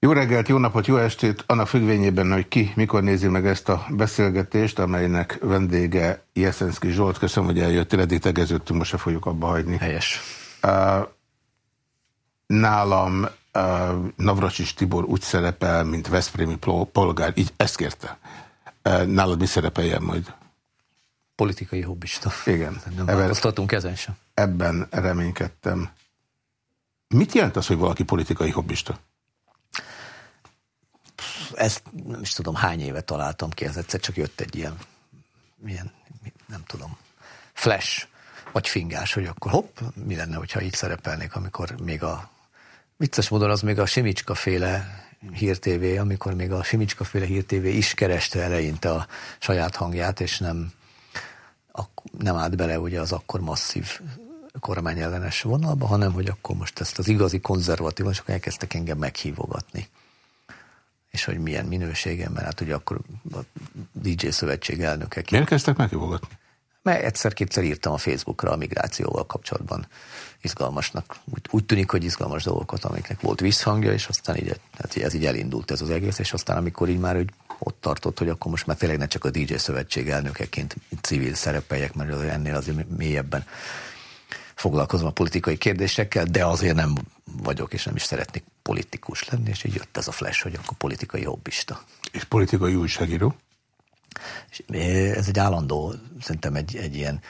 Jó reggelt, jó napot, jó estét, annak függvényében, hogy ki mikor nézi meg ezt a beszélgetést, amelynek vendége Jeszenszki Zsolt. Köszönöm, hogy eljöttél, eddig tegeződtünk, most se fogjuk abba hagyni. Helyes. Uh, nálam uh, Navracsis Tibor úgy szerepel, mint Veszprémi polgár, így ezt kérte. Uh, nálad mi szerepeljen majd? Politikai hobbista. Igen. Nem változtatunk ezen sem. Ebben reménykedtem. Mit jelent az, hogy valaki politikai hobbista? Ezt nem is tudom hány éve találtam ki, ez egyszer csak jött egy ilyen, ilyen nem tudom, flash, vagy fingás, hogy akkor hopp, mi lenne, hogyha így szerepelnék, amikor még a vicces módon az még a Simicska féle hírtévé, amikor még a Simicska féle hírtévé is kereste eleinte a saját hangját, és nem, nem állt bele ugye az akkor masszív kormányellenes vonalba, hanem hogy akkor most ezt az igazi konzervatív, és akkor elkezdtek engem meghívogatni és hogy milyen minőségem, mert hát ugye akkor a DJ szövetség elnöke. Miért kezdtek meghívogatni? Mert egyszer-kétszer írtam a Facebookra a migrációval kapcsolatban izgalmasnak. Úgy, úgy tűnik, hogy izgalmas dolgokat, amiknek volt visszhangja, és aztán így, hát ez így elindult ez az egész, és aztán amikor így már hogy ott tartott, hogy akkor most már tényleg ne csak a DJ szövetség elnökeként civil szerepeljek, mert ennél azért mélyebben foglalkozom a politikai kérdésekkel, de azért nem vagyok, és nem is szeretnék politikus lenni, és így jött ez a flash, hogy akkor politikai hobbista. És politikai újságíró? És ez egy állandó, szerintem egy, egy ilyen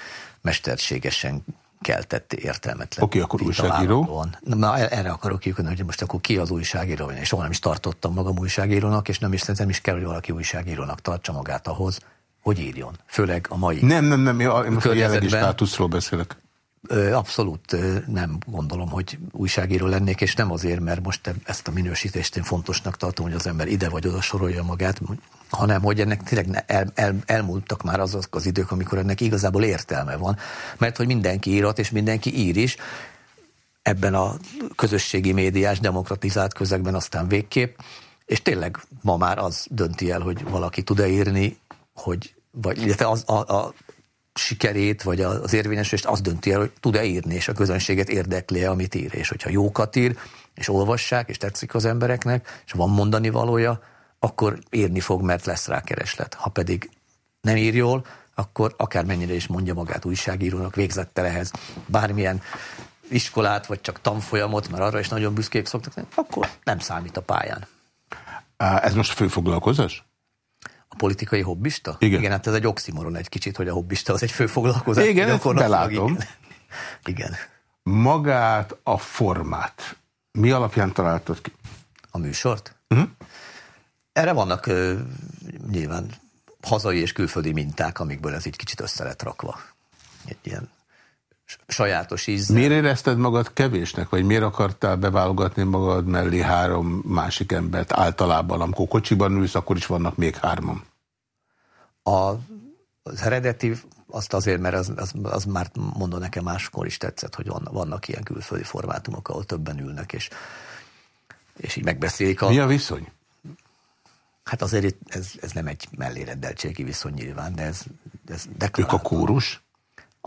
mesterségesen keltett értelmetlen. Oké, okay, akkor újságíró? Na, erre akarok kikötni, hogy most akkor ki az újságíró? Én soha nem is tartottam magam újságírónak, és nem is szerintem is kell, hogy valaki újságírónak tartsa magát ahhoz, hogy írjon. Főleg a mai Nem, nem, nem, én most a jelenlegi státuszról beszélek. Abszolút nem gondolom, hogy újságíró lennék, és nem azért, mert most ezt a minősítést én fontosnak tartom, hogy az ember ide vagy oda sorolja magát, hanem hogy ennek tényleg el, el, elmúltak már azok az idők, amikor ennek igazából értelme van. Mert hogy mindenki írat, és mindenki ír is, ebben a közösségi médiás, demokratizált közegben aztán végképp, és tényleg ma már az dönti el, hogy valaki tud-e írni, hogy vagy illetve az, a, a sikerét, vagy az érvényesülést az dönti el, hogy tud-e írni, és a közönséget érdekli -e, amit ír. És hogyha jókat ír, és olvassák, és tetszik az embereknek, és van mondani valója, akkor írni fog, mert lesz rá kereslet. Ha pedig nem ír jól, akkor akármennyire is mondja magát újságírónak, végzette ehhez bármilyen iskolát, vagy csak tanfolyamot, mert arra is nagyon büszkék szoktak akkor nem számít a pályán. Ez most főfoglalkozás? A politikai hobbista? Igen. Igen, hát ez egy oximoron egy kicsit, hogy a hobbista az egy főfoglalkozás. Igen, ezt belátom. Igen. igen. Magát a formát. Mi alapján találtad ki? A műsort? Uh-huh. Erre vannak uh, nyilván hazai és külföldi minták, amikből ez így kicsit össze lett rakva. Egy ilyen sajátos íz. Miért érezted magad kevésnek, vagy miért akartál beválogatni magad mellé három másik embert általában? Amikor kocsiban ülsz, akkor is vannak még hárman. A, az eredeti azt azért, mert az, az, az már mondom nekem máskor is tetszett, hogy vannak, vannak ilyen külföldi formátumok, ahol többen ülnek, és, és így megbeszélik. A... Mi a viszony? Hát azért ez, ez nem egy mellérendeltségi viszony nyilván, de ez, ez Ők a kórus?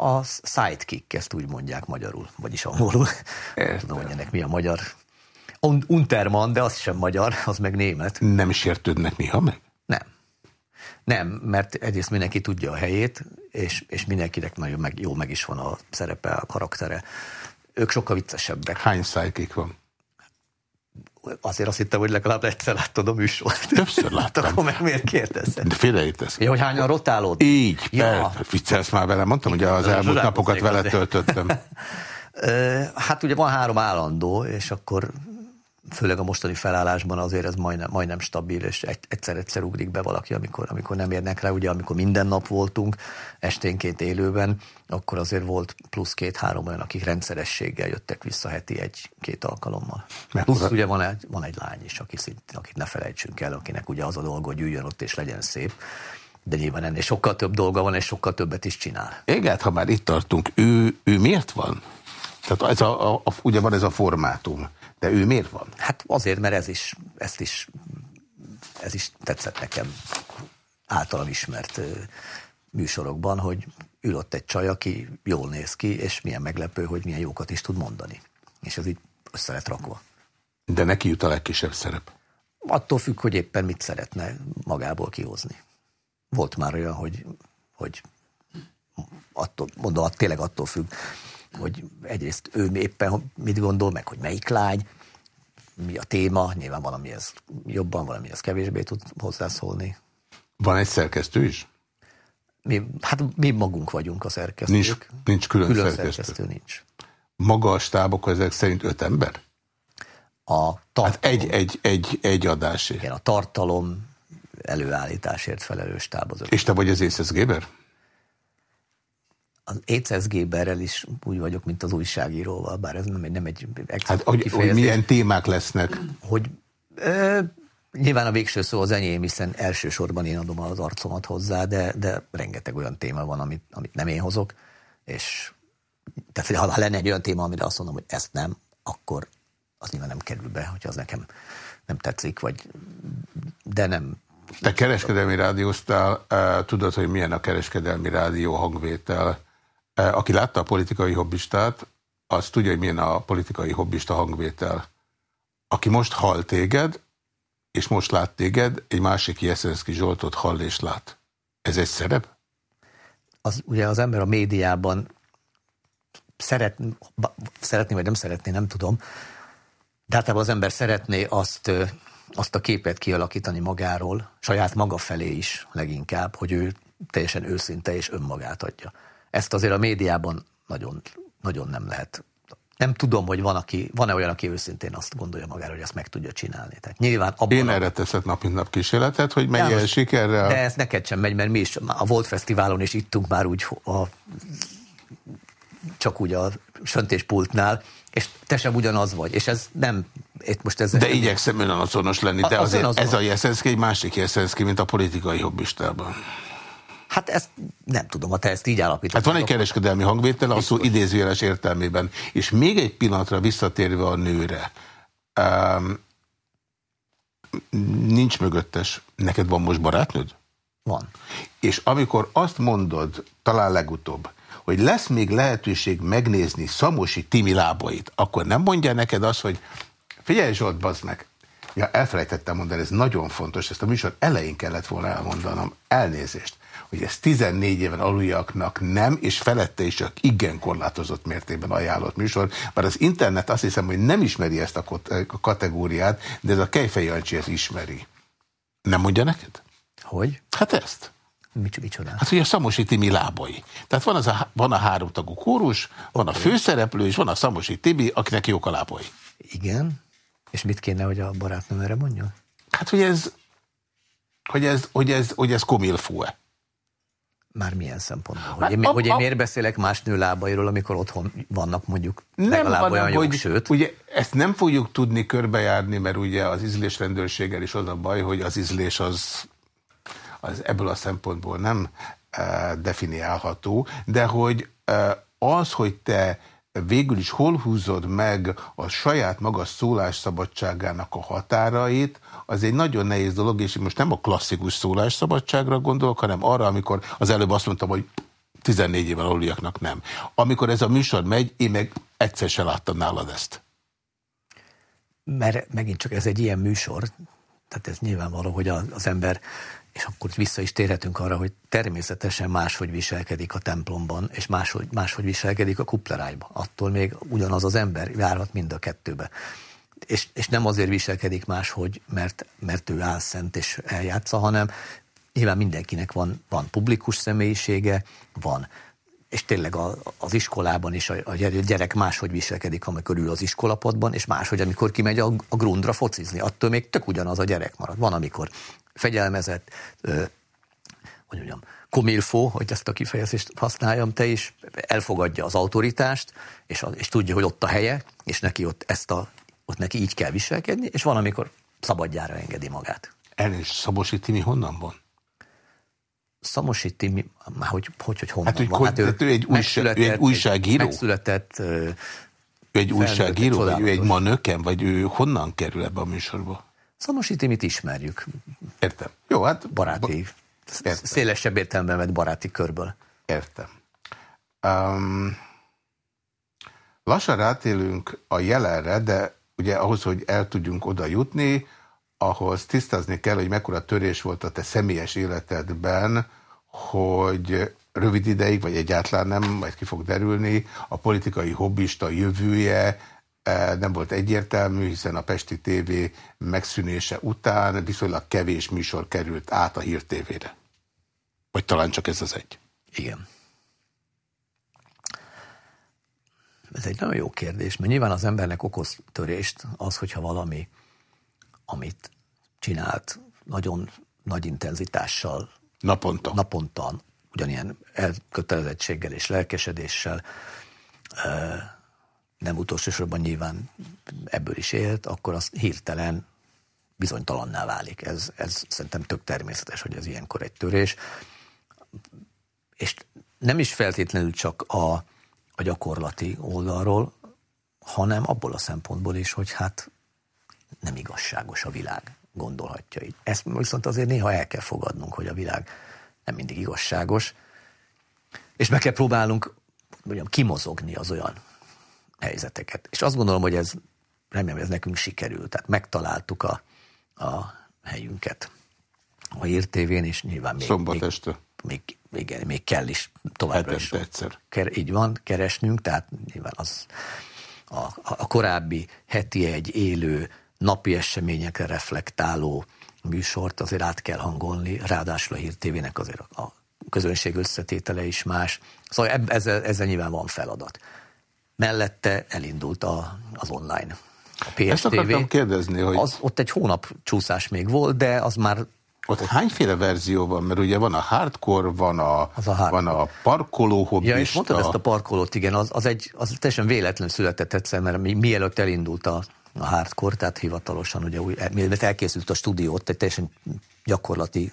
A sidekick, ezt úgy mondják magyarul, vagyis angolul. Tudom, hogy ennek mi a magyar. Unterman, de az sem magyar, az meg német. Nem is értődnek néha meg? Nem. Nem, mert egyrészt mindenki tudja a helyét, és, és mindenkinek nagyon meg, jól meg is van a szerepe, a karaktere. Ők sokkal viccesebbek. Hány sidekick van? Azért azt hittem, hogy legalább egyszer láttad a műsort. Többször láttam. Akkor meg miért kérdezted? De félreértesz. Ja, hogy hányan rotálod? Így, ja. viccelsz már vele. Mondtam, hogy az elmúlt napokat vele töltöttem. hát ugye van három állandó, és akkor főleg a mostani felállásban azért ez majdnem, majdnem stabil, és egyszer-egyszer ugrik be valaki, amikor, amikor nem érnek rá. Ugye amikor minden nap voltunk esténként élőben, akkor azért volt plusz két-három olyan, akik rendszerességgel jöttek vissza heti egy-két alkalommal. Mert plusz ugye van egy, van egy lány is, aki szint, akit ne felejtsünk el, akinek ugye az a dolga, hogy üljön ott és legyen szép de nyilván ennél sokkal több dolga van, és sokkal többet is csinál. Igen, ha már itt tartunk, ő, ő miért van? Tehát ez a, a, a, ugye van ez a formátum. De ő miért van? Hát azért, mert ez is, ezt is, ez is tetszett nekem általam ismert műsorokban, hogy ül ott egy csaj, aki jól néz ki, és milyen meglepő, hogy milyen jókat is tud mondani. És ez így össze lett rakva. De neki jut a legkisebb szerep. attól függ, hogy éppen mit szeretne magából kihozni. Volt már olyan, hogy, hogy attól, mondom, tényleg attól függ, hogy egyrészt ő éppen mit gondol, meg hogy melyik lány, mi a téma, nyilván valamihez jobban, valamihez kevésbé tud hozzászólni. Van egy szerkesztő is? Mi, hát mi magunk vagyunk a szerkesztők. Nincs, nincs külön, külön szerkesztő. szerkesztő. nincs. Maga a stábok ezek szerint öt ember? A tartalom, hát egy, egy, egy, egy adásé. Igen, a tartalom előállításért felelős stáb az És te vagy az Géber? Az Észesz Géberrel is úgy vagyok, mint az újságíróval, bár ez nem, nem egy Hát, hogy, hogy milyen témák lesznek? Hogy ö, Nyilván a végső szó az enyém, hiszen elsősorban én adom az arcomat hozzá, de, de rengeteg olyan téma van, amit, amit nem én hozok, és tehát ha, ha lenne egy olyan téma, amire azt mondom, hogy ezt nem, akkor az nyilván nem kerül be, hogy az nekem nem tetszik, vagy de nem. Te kereskedelmi rádióztál, tudod, hogy milyen a kereskedelmi rádió hangvétel. Aki látta a politikai hobbistát, az tudja, hogy milyen a politikai hobbista hangvétel. Aki most hall téged, és most lát téged, egy másik Jeszenszki Zsoltot hall és lát. Ez egy szerep? Az, ugye az ember a médiában szeret, szeretné, vagy nem szeretné, nem tudom, de általában az ember szeretné azt, azt a képet kialakítani magáról, saját maga felé is leginkább, hogy ő teljesen őszinte és önmagát adja. Ezt azért a médiában nagyon, nagyon nem lehet nem tudom, hogy van aki, van-e olyan, aki őszintén azt gondolja magára, hogy ezt meg tudja csinálni. Tehát nyilván abban Én erre teszek nap mint nap kísérletet, hogy menjen el sikerrel. De ez neked sem megy, mert mi is a Volt Fesztiválon is ittunk már úgy a, csak úgy a söntéspultnál, és te sem ugyanaz vagy, és ez nem, itt most ez... De nem igyekszem önazonos lenni, de azért ez a Jeszenszki egy másik Jeszenszki, mint a politikai hobbistában. Hát ezt nem tudom, ha te ezt így állapítod. Hát van egy kereskedelmi hangvétel, a szó idézőjeles értelmében. És még egy pillanatra visszatérve a nőre. Um, nincs mögöttes. Neked van most barátnőd? Van. És amikor azt mondod, talán legutóbb, hogy lesz még lehetőség megnézni Szamosi Timi lábait, akkor nem mondja neked azt, hogy figyelj Zsolt, bazd meg, ja, elfelejtettem mondani, ez nagyon fontos, ezt a műsor elején kellett volna elmondanom, elnézést hogy ez 14 éven aluljaknak nem, és felette is csak igen korlátozott mértékben ajánlott műsor, bár az internet azt hiszem, hogy nem ismeri ezt a kategóriát, de ez a Kejfej Jancsi ezt ismeri. Nem mondja neked? Hogy? Hát ezt. Micsoda? Hát, hogy a Szamosi Timi lábai. Tehát van, az a, van a háromtagú kórus, van a főszereplő, és van a Szamosi Timi, akinek jók a lábai. Igen. És mit kéne, hogy a barátnőm erre mondja? Hát, hogy ez, hogy ez, hogy ez, hogy ez komilfú-e. Már milyen szempontból? Hogy, én, a, hogy én miért beszélek más nő lábairól, amikor otthon vannak mondjuk nem legalább olyan jók, hogy, sőt? Ugye ezt nem fogjuk tudni körbejárni, mert ugye az ízlésrendőrséggel is az a baj, hogy az ízlés az, az ebből a szempontból nem e, definiálható, de hogy e, az, hogy te végül is hol húzod meg a saját maga szólásszabadságának a határait, az egy nagyon nehéz dolog, és most nem a klasszikus szólásszabadságra gondolok, hanem arra, amikor az előbb azt mondtam, hogy 14 éven aluliaknak nem. Amikor ez a műsor megy, én meg egyszer se láttam nálad ezt. Mert megint csak ez egy ilyen műsor, tehát ez nyilvánvaló, hogy az ember és akkor vissza is térhetünk arra, hogy természetesen máshogy viselkedik a templomban, és máshogy, máshogy viselkedik a kuplerájban. Attól még ugyanaz az ember járhat mind a kettőbe. És, és nem azért viselkedik máshogy, mert, mert ő álszent és eljátsza, hanem nyilván mindenkinek van, van publikus személyisége, van és tényleg a, az iskolában is a, a gyerek máshogy viselkedik, amikor ül az iskolapadban, és máshogy, amikor kimegy a, a grundra focizni. Attól még tök ugyanaz a gyerek marad. Van, amikor fegyelmezett, hogy mondjam, komilfó, hogy ezt a kifejezést használjam, te is elfogadja az autoritást, és, és tudja, hogy ott a helye, és neki ott ezt a, ott neki így kell viselkedni, és van, amikor szabadjára engedi magát. Elnézést, Szabosi Timi honnan van? Szamosi Timi, már hogy, hogy, hogy honnan hát, hogy, van? Hát ő, ő, egy újság, ő egy újságíró? Megszületett ő egy újságíró, vagy ő egy manöken, vagy ő honnan kerül ebbe a műsorba? Szamosi Timit ismerjük. Értem. Jó, hát... Baráti, értem. szélesebb értelemben vett baráti körből. Értem. Um, lassan rátélünk a jelenre, de ugye ahhoz, hogy el tudjunk oda jutni, ahhoz tisztázni kell, hogy mekkora törés volt a te személyes életedben, hogy rövid ideig, vagy egyáltalán nem, majd ki fog derülni, a politikai hobbista jövője nem volt egyértelmű, hiszen a Pesti TV megszűnése után viszonylag kevés műsor került át a Hír TV-re. Vagy talán csak ez az egy. Igen. Ez egy nagyon jó kérdés, mert nyilván az embernek okoz törést az, hogyha valami, amit csinált nagyon nagy intenzitással, naponta, naponta ugyanilyen elkötelezettséggel és lelkesedéssel, nem utolsó sorban nyilván ebből is élt, akkor az hirtelen bizonytalanná válik. Ez, ez szerintem tök természetes, hogy ez ilyenkor egy törés. És nem is feltétlenül csak a, a gyakorlati oldalról, hanem abból a szempontból is, hogy hát nem igazságos a világ, gondolhatja így. Ezt viszont azért néha el kell fogadnunk, hogy a világ nem mindig igazságos, és meg kell próbálnunk mondjam, kimozogni az olyan helyzeteket. És azt gondolom, hogy ez remélem, ez nekünk sikerült. Tehát megtaláltuk a, a helyünket a írtévén, és nyilván még, Szombat este. Még, még, még, még kell is továbbra is. egyszer. Ker, így van, keresnünk, tehát nyilván az a, a korábbi heti egy élő, napi eseményekre reflektáló műsort azért át kell hangolni, ráadásul a Hír TV-nek azért a közönség összetétele is más. Szóval ezzel, ezzel nyilván van feladat. Mellette elindult a, az online. A PSTV. Ezt akartam kérdezni, hogy... Az, ott egy hónap csúszás még volt, de az már ott, ott hányféle verzió van? Mert ugye van a hardcore, van a, az a, hardcore. van a parkoló hobbista. Ja, és mondtad ezt a parkolót, igen, az, az, egy, az teljesen véletlen született egyszer, mert mi, mielőtt elindult a, a hardcore, tehát hivatalosan ugye új, mielőtt elkészült a stúdiót, egy teljesen gyakorlati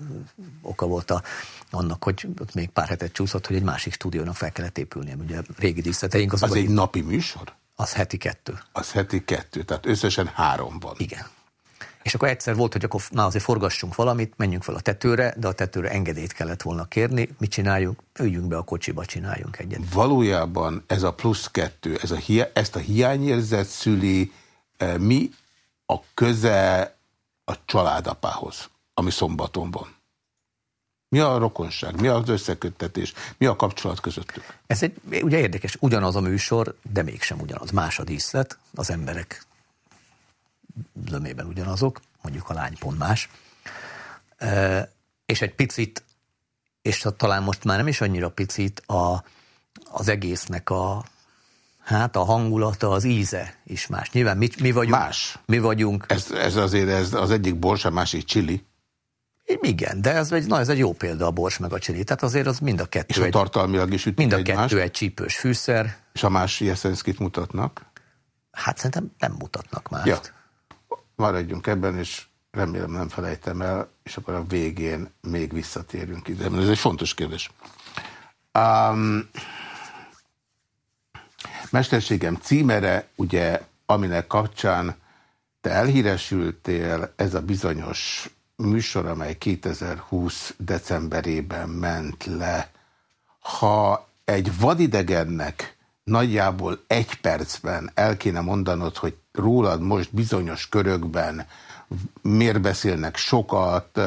oka volt a, annak, hogy ott még pár hetet csúszott, hogy egy másik stúdiónak fel kellett épülnie. Ugye régi díszleteink az... Az egy napi műsor? Az heti kettő. Az heti kettő, tehát összesen három van. Igen. És akkor egyszer volt, hogy akkor na azért forgassunk valamit, menjünk fel a tetőre, de a tetőre engedélyt kellett volna kérni. Mit csináljunk? Üljünk be a kocsiba, csináljunk egyet. Valójában ez a plusz kettő, ez a hi- ezt a hiányérzet szüli, mi a köze a családapához, ami szombaton van? Mi a rokonság, mi az összeköttetés, mi a kapcsolat közöttük? Ez egy, ugye érdekes, ugyanaz a műsor, de mégsem ugyanaz. Más a díszlet, az emberek zömében ugyanazok, mondjuk a lány pont más. És egy picit, és talán most már nem is annyira picit, a, az egésznek a, hát a hangulata, az íze is más. Nyilván mi, mi vagyunk. Más. Mi vagyunk. Ez, ez azért ez az egyik bors, a másik csili. Igen, de ez egy, na, ez egy jó példa a bors meg a csili. Tehát azért az mind a kettő. És a tartalmilag is Mind a kettő más. egy csípős fűszer. És a más Jeszenszkit mutatnak? Hát szerintem nem mutatnak mást. Ja maradjunk ebben, és remélem nem felejtem el, és akkor a végén még visszatérünk ide, ez egy fontos kérdés. Um, mesterségem címere, ugye, aminek kapcsán te elhíresültél, ez a bizonyos műsor, amely 2020 decemberében ment le. Ha egy vadidegennek nagyjából egy percben el kéne mondanod, hogy rólad most bizonyos körökben miért beszélnek sokat,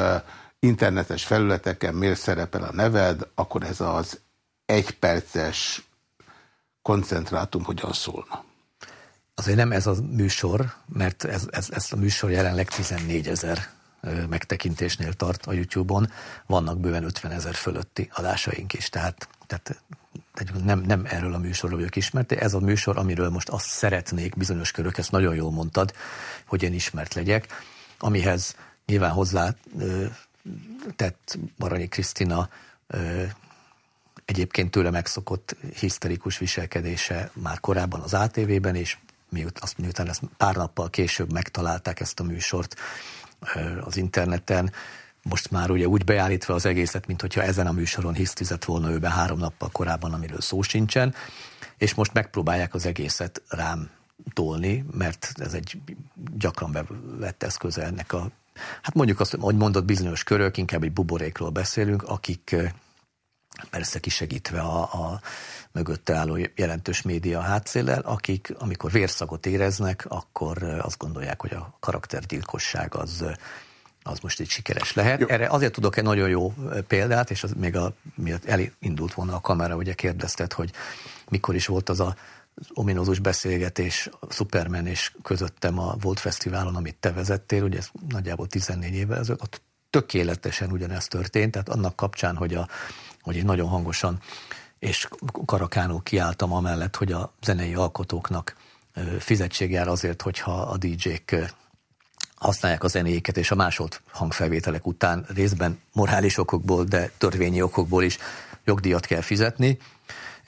internetes felületeken miért szerepel a neved, akkor ez az egyperces koncentrátum hogyan szólna? Azért nem ez a műsor, mert ez, ez, ez a műsor jelenleg 14 ezer megtekintésnél tart a YouTube-on, vannak bőven 50 ezer fölötti adásaink is, tehát, tehát nem, nem erről a műsorról vagyok ismert, de ez a műsor, amiről most azt szeretnék bizonyos körök, ezt nagyon jól mondtad, hogy én ismert legyek, amihez nyilván hozzá tett Baranyi Krisztina egyébként tőle megszokott hiszterikus viselkedése már korábban az ATV-ben, és miut, azt miután ezt pár nappal később megtalálták ezt a műsort az interneten, most már ugye úgy beállítva az egészet, mint hogyha ezen a műsoron hisztizett volna ő be három nappal korábban, amiről szó sincsen, és most megpróbálják az egészet rám tolni, mert ez egy gyakran bevett eszköze ennek a, hát mondjuk azt, hogy mondott bizonyos körök, inkább egy buborékról beszélünk, akik persze kisegítve a, a mögötte álló jelentős média hátszéllel, akik amikor vérszagot éreznek, akkor azt gondolják, hogy a karaktergyilkosság az az most egy sikeres lehet. Jó. Erre azért tudok egy nagyon jó példát, és az még a, miatt elindult volna a kamera, ugye kérdezted, hogy mikor is volt az a ominózus beszélgetés Superman és közöttem a Volt Fesztiválon, amit te vezettél, ugye ez nagyjából 14 évvel ezelőtt, ott tökéletesen ugyanezt történt, tehát annak kapcsán, hogy, a, hogy én nagyon hangosan és karakánul kiálltam amellett, hogy a zenei alkotóknak fizetség jár azért, hogyha a DJ-k használják a zenéket, és a másolt hangfelvételek után részben morális okokból, de törvényi okokból is jogdíjat kell fizetni.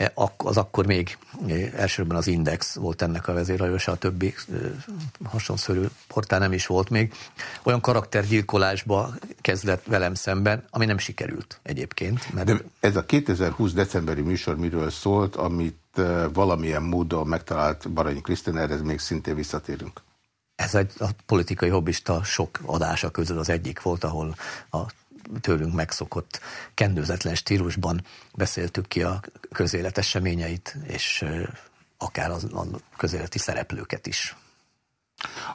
E, az akkor még e, elsősorban az Index volt ennek a vezérhajósa, a többi e, hasonszörű portál nem is volt még. Olyan karaktergyilkolásba kezdett velem szemben, ami nem sikerült egyébként. Mert... De ez a 2020 decemberi műsor miről szólt, amit valamilyen módon megtalált Baranyi Krisztina, erre még szintén visszatérünk. Ez egy a politikai hobbista sok adása közül az egyik volt, ahol a tőlünk megszokott kendőzetlen stílusban beszéltük ki a közélet eseményeit, és akár az, a közéleti szereplőket is.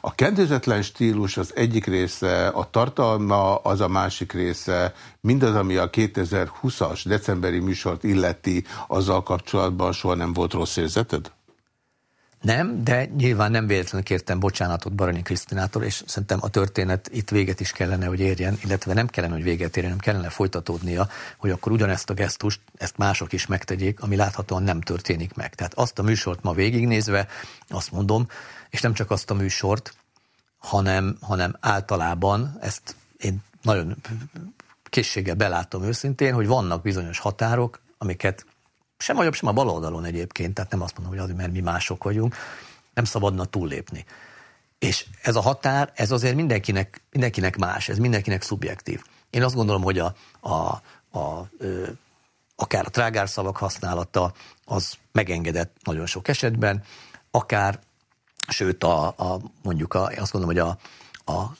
A kendőzetlen stílus az egyik része, a tartalma az a másik része, mindaz, ami a 2020-as decemberi műsort illeti, azzal kapcsolatban soha nem volt rossz érzeted? Nem, de nyilván nem véletlenül kértem bocsánatot Baranyi Krisztinától, és szerintem a történet itt véget is kellene, hogy érjen, illetve nem kellene, hogy véget érjen, nem kellene folytatódnia, hogy akkor ugyanezt a gesztust, ezt mások is megtegyék, ami láthatóan nem történik meg. Tehát azt a műsort ma végignézve, azt mondom, és nem csak azt a műsort, hanem, hanem általában ezt én nagyon készséggel belátom őszintén, hogy vannak bizonyos határok, amiket sem a jobb, sem a bal oldalon egyébként, tehát nem azt mondom, hogy azért, mert mi mások vagyunk, nem szabadna túllépni. És ez a határ, ez azért mindenkinek, mindenkinek más, ez mindenkinek szubjektív. Én azt gondolom, hogy a, a, a, ö, akár a trágárszavak használata, az megengedett nagyon sok esetben, akár, sőt, a, a, mondjuk a, azt gondolom, hogy a, a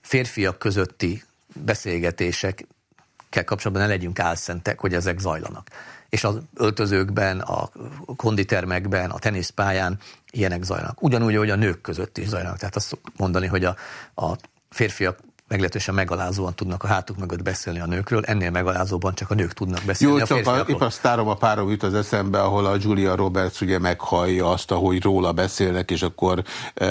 férfiak közötti beszélgetésekkel kapcsolatban ne legyünk álszentek, hogy ezek zajlanak és az öltözőkben, a konditermekben, a teniszpályán ilyenek zajlanak. Ugyanúgy, hogy a nők között is zajlanak. Tehát azt mondani, hogy a, a férfiak meglehetősen megalázóan tudnak a hátuk mögött beszélni a nőkről, ennél megalázóban csak a nők tudnak beszélni Jó, a csak a, épp a sztárom a párom jut az eszembe, ahol a Julia Roberts ugye meghallja azt, ahogy róla beszélnek, és akkor e,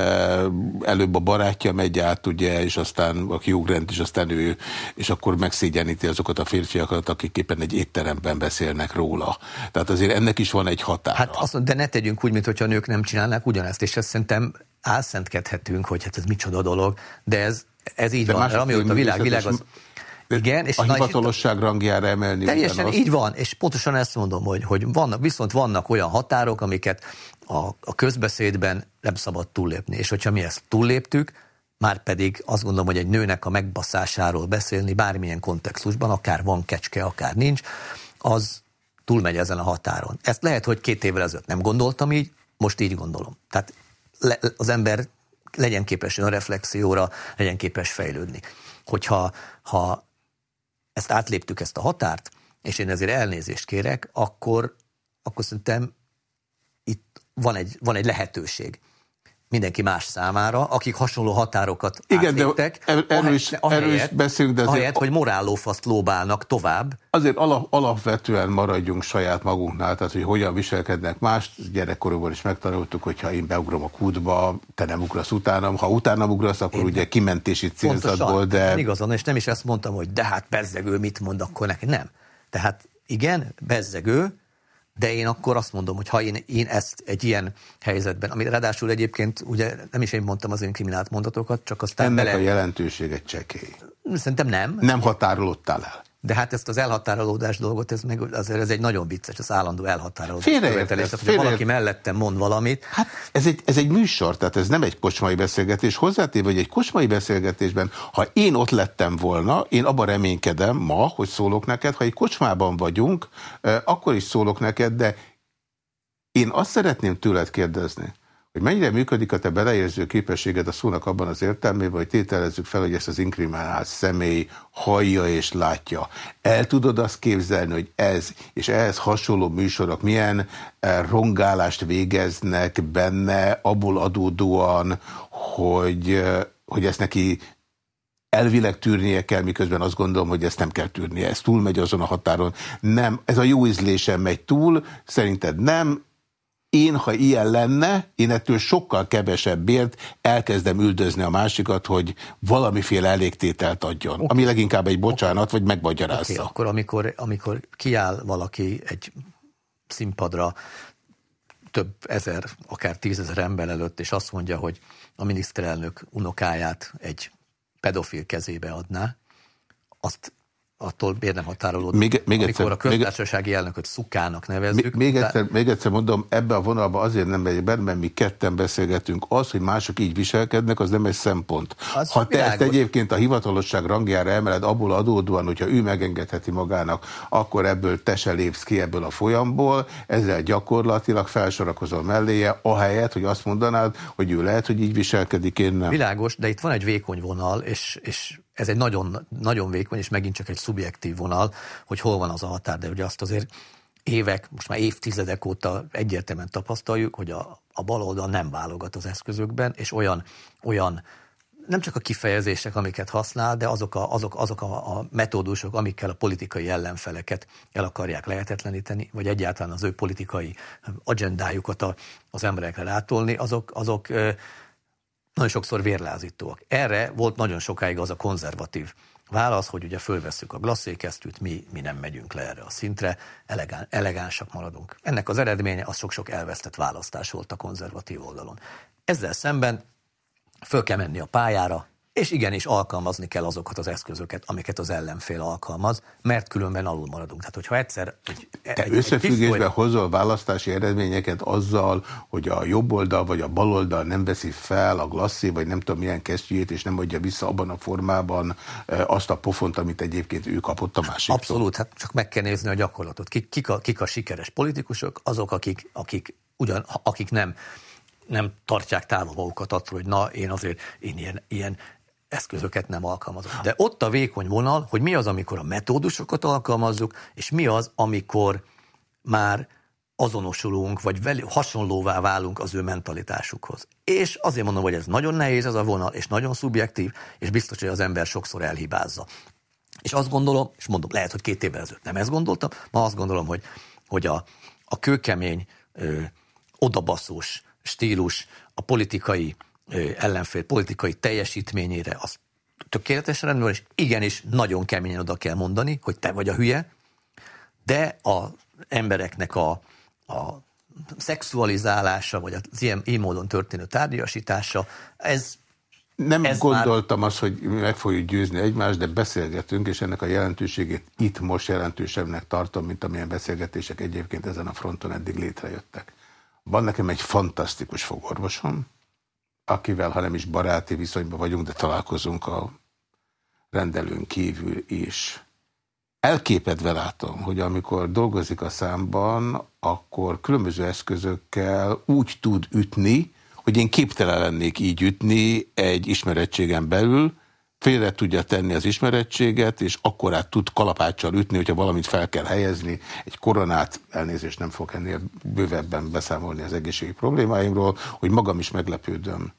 előbb a barátja megy át, ugye, és aztán a Hugh Grant, és aztán ő, és akkor megszégyeníti azokat a férfiakat, akik éppen egy étteremben beszélnek róla. Tehát azért ennek is van egy határa. Hát azt, de ne tegyünk úgy, mintha a nők nem csinálnák ugyanezt, és ezt szerintem álszentkedhetünk, hogy hát ez micsoda dolog, de ez ez így De van, amióta a világ, világ az... Igen, és a hivatalosság rangjára emelni. Teljesen így van, és pontosan ezt mondom, hogy, hogy vannak, viszont vannak olyan határok, amiket a, a közbeszédben nem szabad túllépni. És hogyha mi ezt túlléptük, már pedig azt gondolom, hogy egy nőnek a megbaszásáról beszélni bármilyen kontextusban, akár van kecske, akár nincs, az túlmegy ezen a határon. Ezt lehet, hogy két évvel ezelőtt nem gondoltam így, most így gondolom. Tehát le, az ember legyen képes a reflexióra, legyen képes fejlődni. Hogyha ha ezt átléptük, ezt a határt, és én ezért elnézést kérek, akkor, akkor szerintem itt van egy, van egy lehetőség mindenki más számára, akik hasonló határokat Igen, átléptek, de er, erről is, ahelyett, erről is beszélünk, de azért, ahelyett, hogy morállófaszt lóbálnak tovább. Azért alap, alapvetően maradjunk saját magunknál, tehát hogy hogyan viselkednek más. Gyerekkorúban is megtanultuk, hogy ha én beugrom a kútba, te nem ugrasz utánam. Ha utánam ugrasz, akkor én ugye kimentési célzatból, de... Igazán, és nem is ezt mondtam, hogy de hát bezzegő mit mond akkor neki. Nem. Tehát igen, bezzegő, de én akkor azt mondom, hogy ha én, én ezt egy ilyen helyzetben, ami ráadásul egyébként, ugye nem is én mondtam az én kriminált mondatokat, csak aztán Ennek bele... a jelentősége csekély. Szerintem nem. Nem határolódtál el. De hát ezt az elhatárolódás dolgot, ez, meg, azért ez egy nagyon vicces, az állandó elhatárolódás. Félreértés. Tehát, valaki mellettem mond valamit. Hát ez egy, ez egy műsor, tehát ez nem egy kocsmai beszélgetés. Hozzátéve, hogy egy kocsmai beszélgetésben, ha én ott lettem volna, én abban reménykedem ma, hogy szólok neked, ha egy kocsmában vagyunk, akkor is szólok neked, de én azt szeretném tőled kérdezni, hogy mennyire működik a te beleérző képességed a szónak abban az értelmében, hogy tételezzük fel, hogy ezt az inkriminált személy hallja és látja. El tudod azt képzelni, hogy ez és ehhez hasonló műsorok milyen eh, rongálást végeznek benne, abból adódóan, hogy, eh, hogy ezt neki elvileg tűrnie kell, miközben azt gondolom, hogy ezt nem kell tűrnie. Ez túlmegy azon a határon. Nem, ez a jó ízlésen megy túl, szerinted nem, én, ha ilyen lenne, én ettől sokkal kevesebbért elkezdem üldözni a másikat, hogy valamiféle elégtételt adjon, okay. ami leginkább egy bocsánat, okay. vagy megmagyarázza. Okay, akkor amikor, amikor kiáll valaki egy színpadra több ezer, akár tízezer ember előtt, és azt mondja, hogy a miniszterelnök unokáját egy pedofil kezébe adná, azt attól miért nem határolódik. Még, még Amikor egyszer, a köztársasági még, elnököt szukának nevezzük. Még, még, egyszer, még egyszer mondom, ebbe a vonalba azért nem megyek benne, mert mi ketten beszélgetünk. Az, hogy mások így viselkednek, az nem egy szempont. Az ha te ezt egyébként a hivatalosság rangjára emeled, abból adódóan, hogyha ő megengedheti magának, akkor ebből te se lépsz ki ebből a folyamból, ezzel gyakorlatilag felsorakozol melléje, ahelyett, hogy azt mondanád, hogy ő lehet, hogy így viselkedik, én nem. Világos, de itt van egy vékony vonal, és, és ez egy nagyon, nagyon vékony, és megint csak egy szubjektív vonal, hogy hol van az a határ, de ugye azt azért évek, most már évtizedek óta egyértelműen tapasztaljuk, hogy a, a baloldal nem válogat az eszközökben, és olyan, olyan nem csak a kifejezések, amiket használ, de azok a, azok, azok a, a metódusok, amikkel a politikai ellenfeleket el akarják lehetetleníteni, vagy egyáltalán az ő politikai agendájukat a, az emberekre rátolni, azok, azok nagyon sokszor vérlázítóak. Erre volt nagyon sokáig az a konzervatív válasz, hogy ugye fölvesszük a glasszékesztűt, mi, mi nem megyünk le erre a szintre, elegán, elegánsak maradunk. Ennek az eredménye az sok-sok elvesztett választás volt a konzervatív oldalon. Ezzel szemben föl kell menni a pályára, és igenis alkalmazni kell azokat az eszközöket, amiket az ellenfél alkalmaz, mert különben alul maradunk. Tehát, hogyha egyszer... Egy, Te egy, összefüggésben egy hozol választási eredményeket azzal, hogy a jobb oldal vagy a bal oldal nem veszi fel a glasszé, vagy nem tudom milyen kesztyűjét, és nem adja vissza abban a formában e, azt a pofont, amit egyébként ő kapott a másik. Abszolút, hát csak meg kell nézni a gyakorlatot. Kik, kik, a, kik a sikeres politikusok, azok, akik, akik, ugyan, akik nem nem tartják távol magukat attól, hogy na, én azért én ilyen, ilyen eszközöket nem alkalmazunk. De ott a vékony vonal, hogy mi az, amikor a metódusokat alkalmazzuk, és mi az, amikor már azonosulunk, vagy veli, hasonlóvá válunk az ő mentalitásukhoz. És azért mondom, hogy ez nagyon nehéz ez a vonal, és nagyon szubjektív, és biztos, hogy az ember sokszor elhibázza. És azt gondolom, és mondom, lehet, hogy két évvel ezelőtt nem ezt gondoltam, ma azt gondolom, hogy, hogy a, a kőkemény, ö, odabaszós stílus, a politikai ellenfél politikai teljesítményére az tökéletesen rendben és igenis nagyon keményen oda kell mondani, hogy te vagy a hülye, de az embereknek a, a szexualizálása, vagy az ilyen, ilyen módon történő tárgyasítása, ez nem Ez gondoltam már... azt, hogy meg fogjuk győzni egymást, de beszélgetünk, és ennek a jelentőségét itt most jelentősebbnek tartom, mint amilyen beszélgetések egyébként ezen a fronton eddig létrejöttek. Van nekem egy fantasztikus fogorvosom, akivel, ha nem is baráti viszonyban vagyunk, de találkozunk a rendelőn kívül is. Elképedve látom, hogy amikor dolgozik a számban, akkor különböző eszközökkel úgy tud ütni, hogy én képtelen lennék így ütni egy ismerettségen belül, félre tudja tenni az ismerettséget, és akkorát tud kalapáccsal ütni, hogyha valamit fel kell helyezni, egy koronát, elnézést nem fog ennél bővebben beszámolni az egészségi problémáimról, hogy magam is meglepődöm.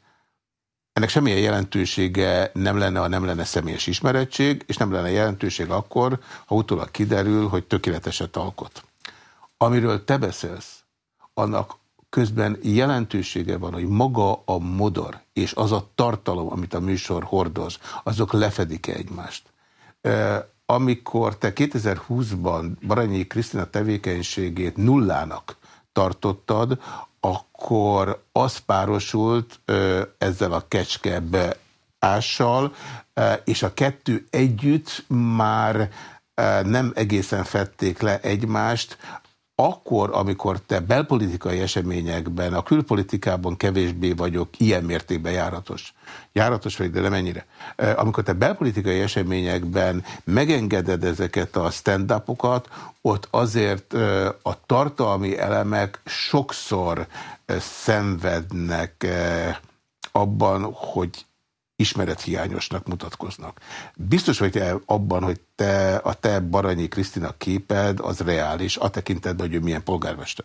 Ennek semmilyen jelentősége nem lenne, ha nem lenne személyes ismerettség, és nem lenne jelentőség akkor, ha utólag kiderül, hogy tökéleteset alkot. Amiről te beszélsz, annak közben jelentősége van, hogy maga a modor és az a tartalom, amit a műsor hordoz, azok lefedik -e egymást. Amikor te 2020-ban Baranyi Krisztina tevékenységét nullának tartottad, akkor az párosult ezzel a kecske ással, és a kettő együtt már nem egészen fették le egymást, akkor, amikor te belpolitikai eseményekben, a külpolitikában kevésbé vagyok ilyen mértékben járatos. Járatos vagy, de nem ennyire. Amikor te belpolitikai eseményekben megengeded ezeket a stand-upokat, ott azért a tartalmi elemek sokszor szenvednek abban, hogy ismerethiányosnak mutatkoznak. Biztos vagy te abban, hogy te, a te Baranyi Krisztina képed az reális, a tekintetben, hogy ő milyen polgármester?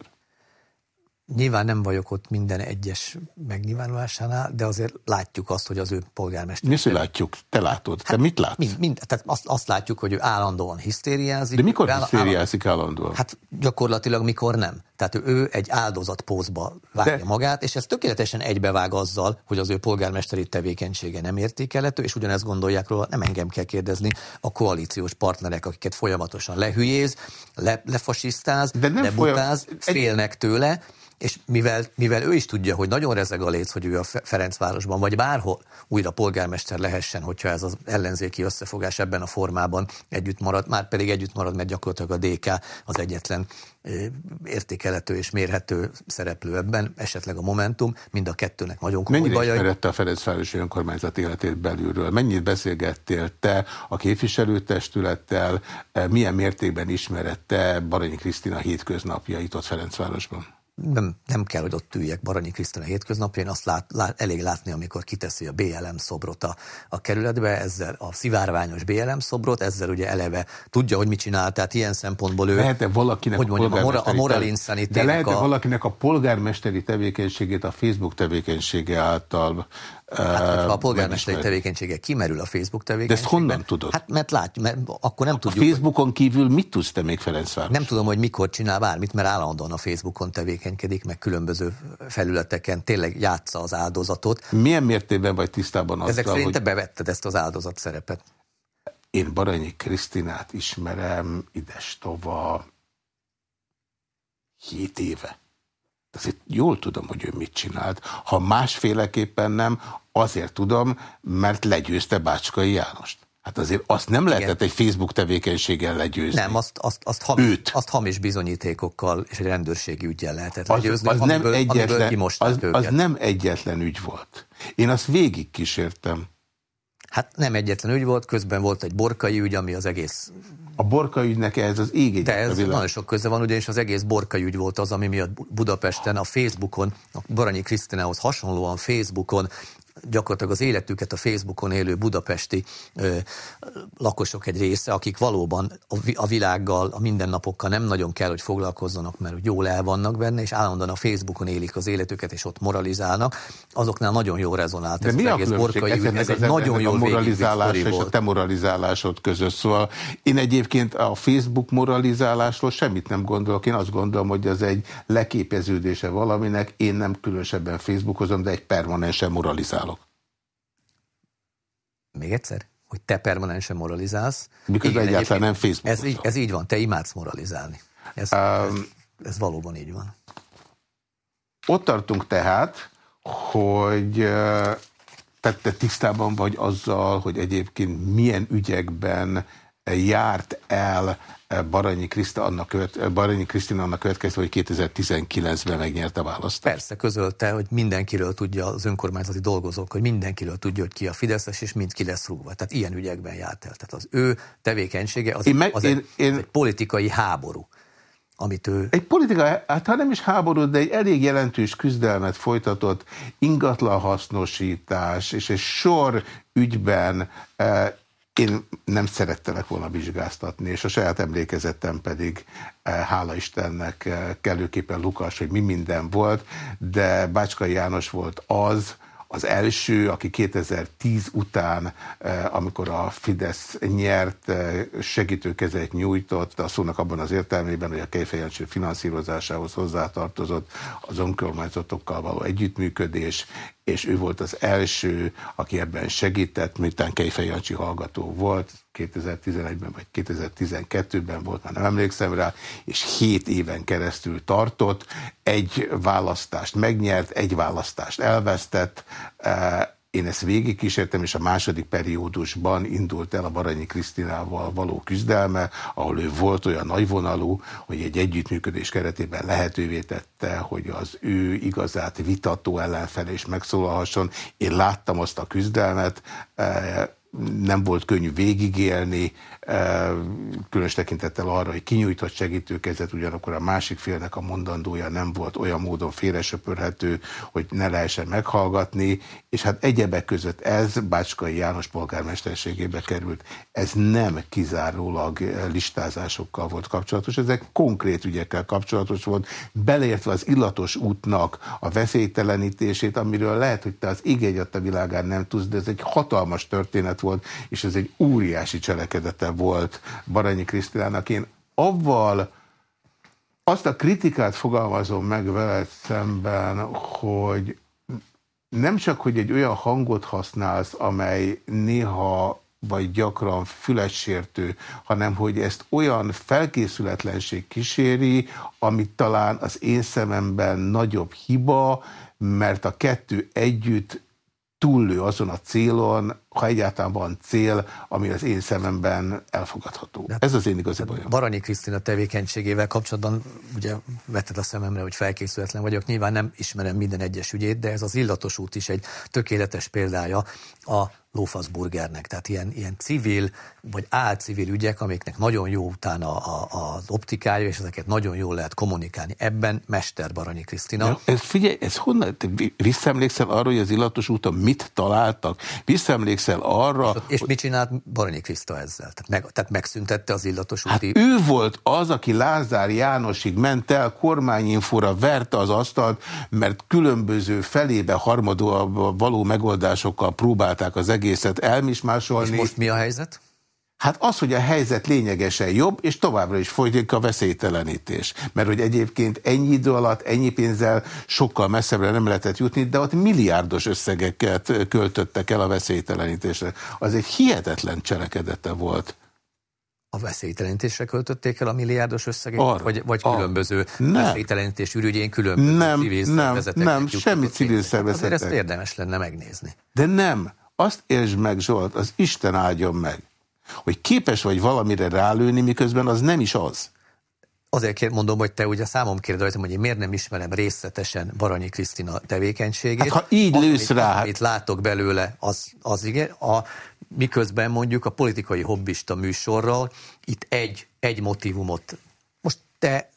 Nyilván nem vagyok ott minden egyes megnyilvánulásánál, de azért látjuk azt, hogy az ő polgármester. Mi hogy látjuk? Te látod. Hát, Te mit látsz? Mind, mind, tehát azt, azt látjuk, hogy ő állandóan hisztériázik. De mikor hisztériázik állandóan? Hát gyakorlatilag mikor nem. Tehát ő egy áldozat pózba vágja de... magát, és ez tökéletesen egybevág azzal, hogy az ő polgármesteri tevékenysége nem értékelhető, és ugyanezt gondolják róla, nem engem kell kérdezni, a koalíciós partnerek, akiket folyamatosan lehülyéz, le, lefasisztáz, lebutáz, folyam... félnek tőle, és mivel, mivel ő is tudja, hogy nagyon rezeg a léc, hogy ő a Ferencvárosban, vagy bárhol újra polgármester lehessen, hogyha ez az ellenzéki összefogás ebben a formában együtt marad, már pedig együtt marad, mert gyakorlatilag a DK az egyetlen értékelhető és mérhető szereplő ebben, esetleg a Momentum, mind a kettőnek nagyon komoly Mennyire bajai. ismerette a Ferencvárosi önkormányzat életét belülről? Mennyit beszélgettél te a képviselőtestülettel? Milyen mértékben ismerette Baranyi Krisztina hétköznapjait ott Ferencvárosban? Nem, nem kell, hogy ott üljek Baranyi Krisztina hétköznapján, azt lát, lát, elég látni, amikor kiteszi a BLM szobrot a, a kerületbe, ezzel a szivárványos BLM szobrot, ezzel ugye eleve tudja, hogy mit csinál, tehát ilyen szempontból ő... Lehet-e valakinek hogy mondjam, a, mora, a moral De lehet-e a... valakinek a polgármesteri tevékenységét a Facebook tevékenysége által Hát, ha a polgármesteri tevékenysége kimerül a Facebook tevékenységben. De ezt honnan tudod? Hát mert látjuk, mert akkor nem tudjuk. A Facebookon kívül mit tudsz te még Ferencváros? Nem tudom, hogy mikor csinál bármit, mert állandóan a Facebookon tevékenykedik, meg különböző felületeken tényleg játsza az áldozatot. Milyen mértékben vagy tisztában azzal, Ezek szerint hogy... te bevetted ezt az áldozat szerepet. Én Baranyi Krisztinát ismerem, ides tova, hét éve. Azért jól tudom, hogy ő mit csinált. Ha másféleképpen nem, azért tudom, mert legyőzte Bácskai Jánost. Hát azért azt nem lehetett egy Facebook tevékenységgel legyőzni. Nem, azt, azt, azt, hamis, őt. azt hamis bizonyítékokkal és egy rendőrségi ügyel lehetett az, legyőzni, az, amiből, nem egyetlen, az, az nem egyetlen ügy volt. Én azt végig kísértem. Hát nem egyetlen ügy volt, közben volt egy borkai ügy, ami az egész... A borkai ügynek ez az ég De ez nagyon sok köze van, ugyanis az egész borkai ügy volt az, ami miatt Budapesten a Facebookon, a Baranyi Krisztinához hasonlóan Facebookon gyakorlatilag az életüket a Facebookon élő budapesti ö, lakosok egy része, akik valóban a, világgal, a mindennapokkal nem nagyon kell, hogy foglalkozzanak, mert jól el vannak benne, és állandóan a Facebookon élik az életüket, és ott moralizálnak, azoknál nagyon jó rezonált. De ez mi a egész borkai ügy, ez egy nagyon jó moralizálás és a te moralizálásod között. Szóval én egyébként a Facebook moralizálásról semmit nem gondolok. Én azt gondolom, hogy ez egy leképeződése valaminek. Én nem különösebben Facebookozom, de egy permanensen moralizálok. Még egyszer? Hogy te permanensen moralizálsz. Miközben egyáltalán nem Facebook. Ez így, ez így van, te imádsz moralizálni. Ez, um, ez, ez valóban így van. Ott tartunk tehát, hogy tehát te tisztában vagy azzal, hogy egyébként milyen ügyekben járt el Baranyi, Kriszta annak követ, Baranyi Krisztina annak következő, hogy 2019-ben megnyerte a választást. Persze, közölte, hogy mindenkiről tudja az önkormányzati dolgozók, hogy mindenkiről tudja, hogy ki a Fideszes, és mind ki lesz rúgva. Tehát ilyen ügyekben járt el. Tehát az ő tevékenysége az, én meg, az, én, egy, én, az egy politikai háború amit ő... Egy politika, hát ha nem is háború, de egy elég jelentős küzdelmet folytatott ingatlan hasznosítás, és egy sor ügyben eh, én nem szerettelek volna vizsgáztatni, és a saját emlékezetem pedig, eh, hála Istennek, eh, kellőképpen lukas, hogy mi minden volt, de Bácskai János volt az, az első, aki 2010 után, eh, amikor a Fidesz nyert, segítőkezet nyújtott, a szónak abban az értelmében, hogy a Kejfejancsi finanszírozásához hozzátartozott az önkormányzatokkal való együttműködés, és ő volt az első, aki ebben segített, miután Kejfejancsi hallgató volt, 2011-ben vagy 2012-ben volt, már nem emlékszem rá, és 7 éven keresztül tartott, egy választást megnyert, egy választást elvesztett, e, én ezt végigkísértem, és a második periódusban indult el a Baranyi Krisztinával való küzdelme, ahol ő volt olyan nagyvonalú, hogy egy együttműködés keretében lehetővé tette, hogy az ő igazát vitató ellenfele is megszólalhasson. Én láttam azt a küzdelmet, eh, nem volt könnyű végigélni, különös tekintettel arra, hogy kinyújtott segítőkezet, ugyanakkor a másik félnek a mondandója nem volt olyan módon félresöpörhető, hogy ne lehessen meghallgatni, és hát egyebek között ez Bácskai János polgármesterségébe került. Ez nem kizárólag listázásokkal volt kapcsolatos, ezek konkrét ügyekkel kapcsolatos volt, beleértve az illatos útnak a veszélytelenítését, amiről lehet, hogy te az igény a világán nem tudsz, de ez egy hatalmas történet volt, és ez egy óriási cselekedete volt Baranyi Krisztinának. Én avval azt a kritikát fogalmazom meg veled szemben, hogy nem csak, hogy egy olyan hangot használsz, amely néha vagy gyakran fülessértő, hanem hogy ezt olyan felkészületlenség kíséri, amit talán az én szememben nagyobb hiba, mert a kettő együtt túllő azon a célon, ha egyáltalán van cél, ami az én szememben elfogadható. De Ez az én igazi bajom. Baranyi Krisztina tevékenységével kapcsolatban ugye vetted a szememre, hogy felkészületlen vagyok. Nyilván nem ismerem minden egyes ügyét, de ez az illatos út is egy tökéletes példája a lófaszburgernek. Tehát ilyen, ilyen civil vagy álcivil ügyek, amiknek nagyon jó utána a, a, az optikája, és ezeket nagyon jól lehet kommunikálni. Ebben Mester Baranyi Krisztina. Ja, ez figyelj, ez honnan? Te visszaemlékszel arra, hogy az illatos úton mit találtak? Visszaemlékszel arra... És, és hogy... mit csinált Baranyi Kriszta ezzel? Tehát, meg, tehát megszüntette az illatos úti... Hát ő volt az, aki Lázár Jánosig ment el, kormányinfóra verte az asztalt, mert különböző felébe harmadóan való megoldásokkal próbálták az egészet elmismásolni. És most mi a helyzet? Hát az, hogy a helyzet lényegesen jobb, és továbbra is folyik a veszélytelenítés. Mert hogy egyébként ennyi idő alatt, ennyi pénzzel sokkal messzebbre nem lehetett jutni, de ott milliárdos összegeket költöttek el a veszélytelenítésre. Az egy hihetetlen cselekedete volt. A veszélytelenítésre költötték el a milliárdos összegeket? Arra, vagy, vagy a, különböző nem. veszélytelenítés ürügyén különböző nem, civil nem? Nem, semmi civil szervezetek. Azért ezt érdemes lenne megnézni. De nem. Azt értsd meg, Zsolt, az Isten áldjon meg hogy képes vagy valamire rálőni, miközben az nem is az. Azért mondom, hogy te ugye számom kérdezem, hogy én miért nem ismerem részletesen Baranyi Krisztina tevékenységét. Hát, ha így az, lősz amit, rá. Amit látok belőle, az, az igen. A, miközben mondjuk a politikai hobbista műsorral itt egy, egy motivumot. Most te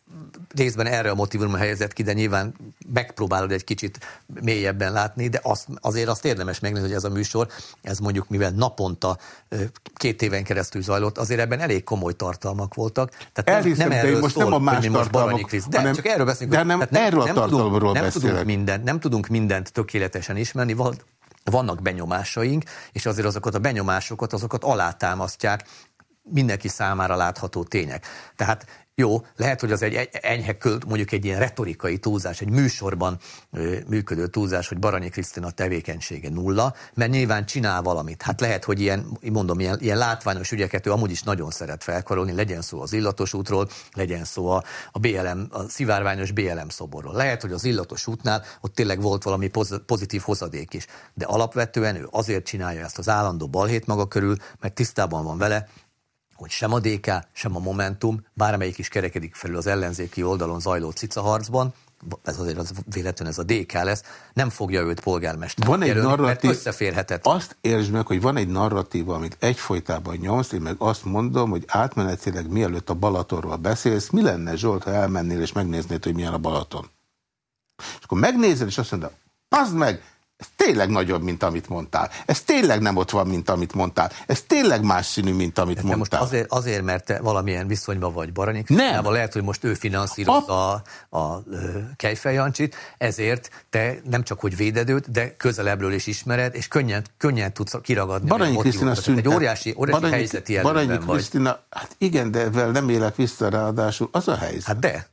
részben erre a motivumra helyezett ki, de nyilván megpróbálod egy kicsit mélyebben látni, de azt, azért azt érdemes megnézni, hogy ez a műsor, ez mondjuk mivel naponta két éven keresztül zajlott, azért ebben elég komoly tartalmak voltak. Tehát Elhiszem, nem, nem erről most szól, nem a más most tartalmak, Krisz, de hanem, csak erről beszélünk. De nem, nem, erről a nem tudunk, nem tudunk, mindent, nem tudunk mindent tökéletesen ismerni, vannak benyomásaink, és azért azokat a benyomásokat, azokat alátámasztják mindenki számára látható tények. Tehát jó, lehet, hogy az egy enyhe költ, mondjuk egy ilyen retorikai túlzás, egy műsorban működő túlzás, hogy Baranyi Krisztina tevékenysége nulla, mert nyilván csinál valamit. Hát lehet, hogy ilyen, mondom, ilyen, ilyen látványos ügyeket ő amúgy is nagyon szeret felkarolni, legyen szó az illatos útról, legyen szó a, a BLM, a szivárványos BLM szoborról. Lehet, hogy az illatos útnál ott tényleg volt valami pozitív hozadék is, de alapvetően ő azért csinálja ezt az állandó balhét maga körül, mert tisztában van vele, hogy sem a DK, sem a Momentum, bármelyik is kerekedik felül az ellenzéki oldalon zajló cicaharcban, ez azért az véletlenül ez a DK lesz, nem fogja őt polgármester van egy narratív, összeférhetett. Azt értsd meg, hogy van egy narratíva, amit egyfolytában nyomsz, én meg azt mondom, hogy átmenetileg mielőtt a Balatonról beszélsz, mi lenne Zsolt, ha elmennél és megnéznéd, hogy milyen a Balaton? És akkor megnézed, és azt mondod, az meg, ez tényleg nagyobb, mint amit mondtál. Ez tényleg nem ott van, mint amit mondtál. Ez tényleg más színű, mint amit de mondtál. Most azért, azért, mert te valamilyen viszonyban vagy Baranyi Nem. Lehet, hogy most ő finanszírozza a, a, a Kejfej Jancsit, ezért te nem csak hogy véded őt, de közelebbről is ismered, és könnyen, könnyen tudsz kiragadni. Baranyi Krisztina Egy óriási, óriási Baranyi, helyzeti Baranyi Krisztina, hát igen, de ezzel nem élek vissza ráadásul. Az a helyzet. Hát de.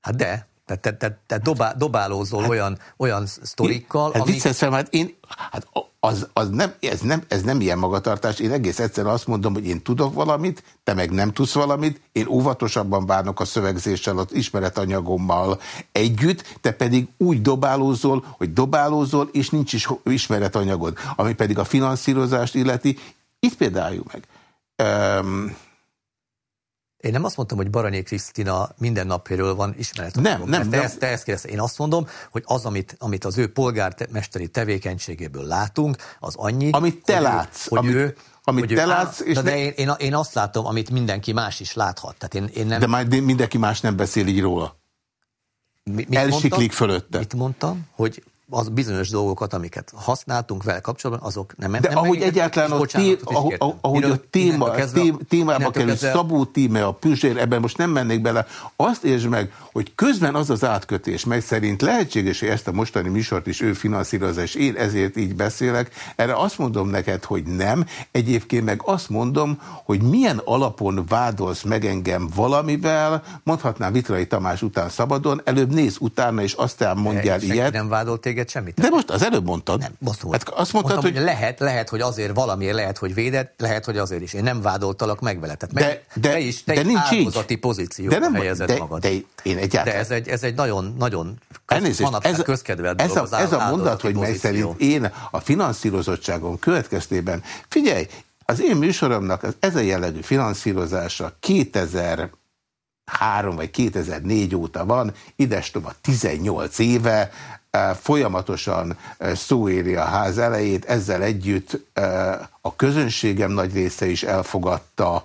Hát de. Tehát te, te, te dobá, dobálózol hát, olyan, olyan sztorikkal, hát amik... Vicces, hát én, hát az, az nem, ez, nem, ez nem ilyen magatartás. Én egész egyszerűen azt mondom, hogy én tudok valamit, te meg nem tudsz valamit, én óvatosabban bánok a szövegzéssel, az ismeretanyagommal együtt, te pedig úgy dobálózol, hogy dobálózol, és nincs is ismeretanyagod. Ami pedig a finanszírozást illeti, itt például meg. Um, én nem azt mondtam, hogy Baranyé Krisztina minden napjáról van ismeret. Nem, nem, nem. Te, ezt, te ezt kérdezte. Én azt mondom, hogy az, amit, amit az ő polgármesteri tevékenységéből látunk, az annyi. Amit te hogy látsz. Ő, hogy amit, ő, amit hogy te látsz. És de, ne... de én, én, én, azt látom, amit mindenki más is láthat. Tehát én, én nem... De már mindenki más nem beszél így róla. Mi, mit Elsiklik mondtam? fölötte. Mit mondtam? Hogy az bizonyos dolgokat, amiket használtunk vele kapcsolatban, azok nem De nem ahogy egyáltalán a, tí, ahogy, ahogy a téma, kezdve, témába kerül, Szabó tíme, a Püzsér, ebben most nem mennék bele, azt értsd meg, hogy közben az az átkötés, mely szerint lehetséges, hogy ezt a mostani műsort is ő finanszírozza, és én ezért így beszélek, erre azt mondom neked, hogy nem, egyébként meg azt mondom, hogy milyen alapon vádolsz meg engem valamivel, mondhatnám Vitrai Tamás után szabadon, előbb néz utána, és aztán mondjál ilyet. nem vádolt téged téged semmit. De most az előbb mondtad. Nem, most hát azt mondtad, Mondtam, hogy... hogy... lehet, lehet, hogy azért valamiért, lehet, hogy védett, lehet, hogy azért is. Én nem vádoltalak meg vele. Tehát de, meg, de, te is, te de nincs áldozati pozícióba de nem, helyezed de, magad. De, én egyáltalán... de ez egy, ez egy nagyon, nagyon Elnézést, ez, közkedvelt ez, a, ez a mondat, hogy mely szerint én a finanszírozottságom következtében, figyelj, az én műsoromnak ez a jellegű finanszírozása 2000 3 vagy 2004 óta van, idestova 18 éve, folyamatosan szó éri a ház elejét, ezzel együtt a közönségem nagy része is elfogadta,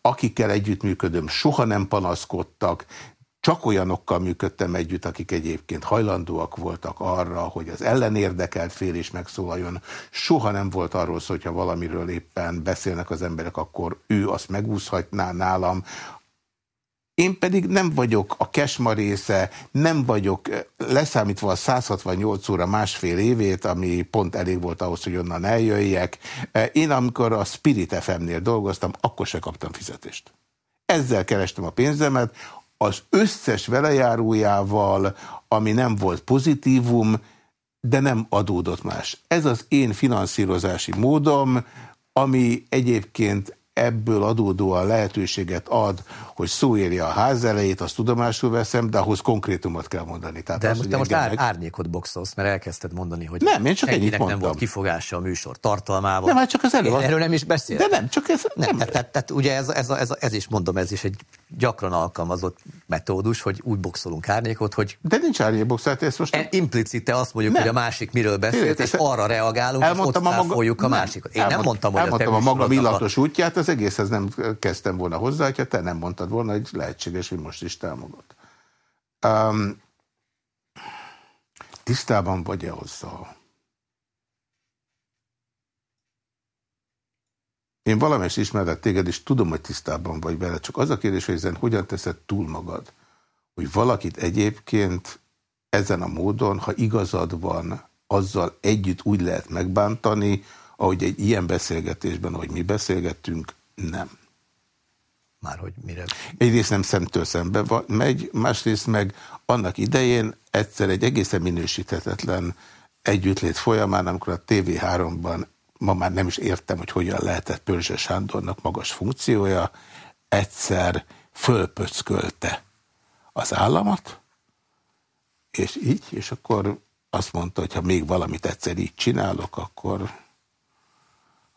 akikkel együttműködöm, soha nem panaszkodtak, csak olyanokkal működtem együtt, akik egyébként hajlandóak voltak arra, hogy az ellenérdekelt fél is megszólaljon. Soha nem volt arról szó, hogyha valamiről éppen beszélnek az emberek, akkor ő azt megúszhatná nálam. Én pedig nem vagyok a kesma része, nem vagyok, leszámítva a 168 óra másfél évét, ami pont elég volt ahhoz, hogy onnan eljöjjek. Én amikor a Spirit FM-nél dolgoztam, akkor se kaptam fizetést. Ezzel kerestem a pénzemet, az összes velejárójával, ami nem volt pozitívum, de nem adódott más. Ez az én finanszírozási módom, ami egyébként ebből adódóan lehetőséget ad, hogy szó érje a ház elejét, azt tudomásul veszem, de ahhoz konkrétumot kell mondani. Tehát de az, most te most ár, meg... árnyékot boxolsz, mert elkezdted mondani, hogy nem, én csak ennyit mondtam. nem volt kifogása a műsor tartalmával. Nem, hát csak az előbb. Erről nem is beszél. De nem, csak ez... Nem, nem. Tehát, tehát, tehát, ugye ez, ez, ez, ez, is mondom, ez is egy gyakran alkalmazott metódus, hogy úgy boxolunk árnyékot, hogy... De nincs árnyékbox, hát ezt most... Implicite azt mondjuk, nem. hogy a másik miről beszélt, és arra reagálunk, és ott a maga... a nem. másikat. Én nem mondtam, hogy elmondtam a, a maga illatos útját, az egészhez nem kezdtem volna hozzá, hogyha te nem mondtad volna, hogy lehetséges, hogy most is támogat. Um, tisztában vagy-e azzal? Én valamelyest ismerlek téged, és tudom, hogy tisztában vagy vele, csak az a kérdés, hogy ezen hogyan teszed túl magad, hogy valakit egyébként ezen a módon, ha igazad van, azzal együtt úgy lehet megbántani, ahogy egy ilyen beszélgetésben, ahogy mi beszélgettünk, nem. Már hogy mire... Egyrészt nem szemtől szembe megy, másrészt meg annak idején egyszer egy egészen minősíthetetlen együttlét folyamán, amikor a TV3-ban ma már nem is értem, hogy hogyan lehetett Pörzse Sándornak magas funkciója, egyszer fölpöckölte az államat, és így, és akkor azt mondta, hogy ha még valamit egyszer így csinálok, akkor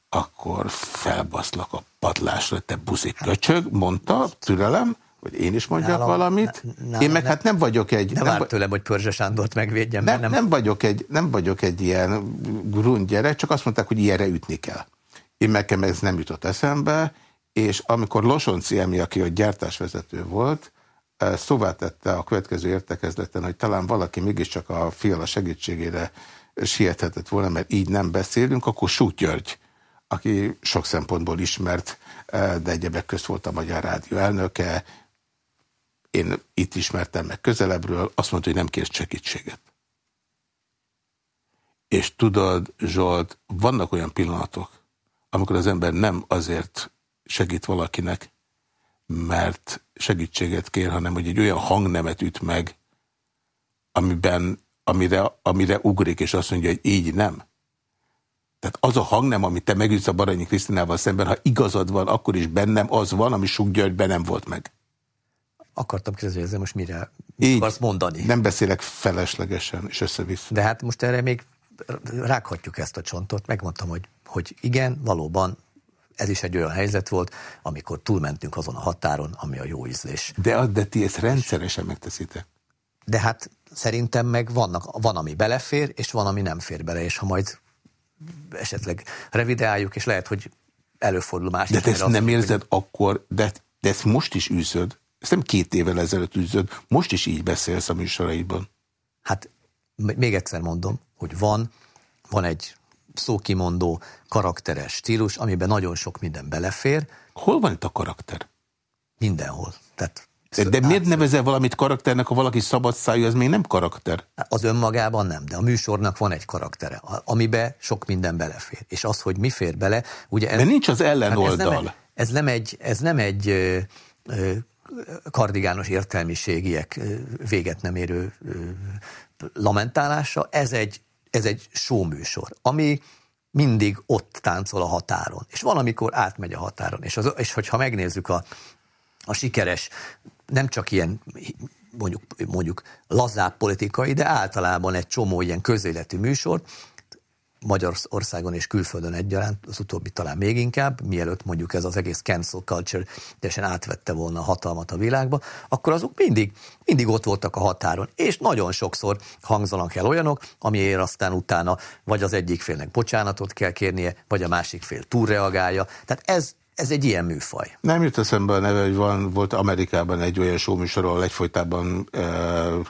akkor felbaszlak a padlásra, te buzik köcsög, mondta, türelem, vagy én is mondjak nálam, valamit. Nálam, én meg nem, hát nem vagyok egy... Nem, nem vár tőlem, hogy Pörzse Sándort megvédjem. Nem, nem... Nem, vagyok egy, nem vagyok egy ilyen grund gyerek, csak azt mondták, hogy ilyenre ütni kell. Én nekem ez nem jutott eszembe, és amikor Losonci Emi, aki a gyártásvezető volt, eh, szóvá tette a következő értekezleten, hogy talán valaki mégiscsak a fiala segítségére siethetett volna, mert így nem beszélünk, akkor Sút György aki sok szempontból ismert, eh, de egyebek közt volt a Magyar Rádió elnöke. Én itt ismertem meg közelebbről, azt mondta, hogy nem kért segítséget. És tudod, Zsolt, vannak olyan pillanatok, amikor az ember nem azért segít valakinek, mert segítséget kér, hanem hogy egy olyan hangnemet üt meg, amiben, amire, amire ugrik, és azt mondja, hogy így nem Tehát az a hang nem, amit te megütsz a Baranyi Krisztinával szemben, ha igazad van, akkor is bennem az van, ami Suk Györgyben nem volt meg. Akartam kérdezni, hogy ezzel most mire Így, akarsz mondani? Nem beszélek feleslegesen, és össze-vissza. De hát most erre még rághatjuk ezt a csontot. Megmondtam, hogy, hogy igen, valóban ez is egy olyan helyzet volt, amikor túlmentünk azon a határon, ami a jó ízlés. De, de ti ezt rendszeresen megteszitek. De hát szerintem meg vannak, van, ami belefér, és van, ami nem fér bele, és ha majd esetleg revideáljuk, és lehet, hogy előfordul más. De te ezt nem érzed hogy... akkor, de, de ezt most is űzöd. Ezt nem két évvel ezelőtt űzöd. Most is így beszélsz a műsoraidban. Hát még egyszer mondom, hogy van, van egy szókimondó, karakteres stílus, amiben nagyon sok minden belefér. Hol van itt a karakter? Mindenhol. Tehát de, de miért nevezel valamit karakternek, ha valaki szabad szájú, ez még nem karakter? Az önmagában nem, de a műsornak van egy karaktere, amibe sok minden belefér. És az, hogy mi fér bele, ugye... Ez, de nincs az ellenoldal. Hát ez nem egy, ez nem egy, ez nem egy kardigános értelmiségiek véget nem érő lamentálása, ez egy, ez egy showműsor, ami mindig ott táncol a határon. És valamikor átmegy a határon. És, az, és hogyha megnézzük a, a sikeres, nem csak ilyen mondjuk, mondjuk lazább politikai, de általában egy csomó ilyen közéletű műsor, Magyarországon és külföldön egyaránt, az utóbbi talán még inkább, mielőtt mondjuk ez az egész cancel culture teljesen átvette volna a hatalmat a világba, akkor azok mindig, mindig ott voltak a határon. És nagyon sokszor hangzanak el olyanok, amiért aztán utána vagy az egyik félnek bocsánatot kell kérnie, vagy a másik fél túlreagálja. Tehát ez, ez egy ilyen műfaj. Nem jut eszembe a neve, hogy van, volt Amerikában egy olyan showműsor, ahol egyfolytában uh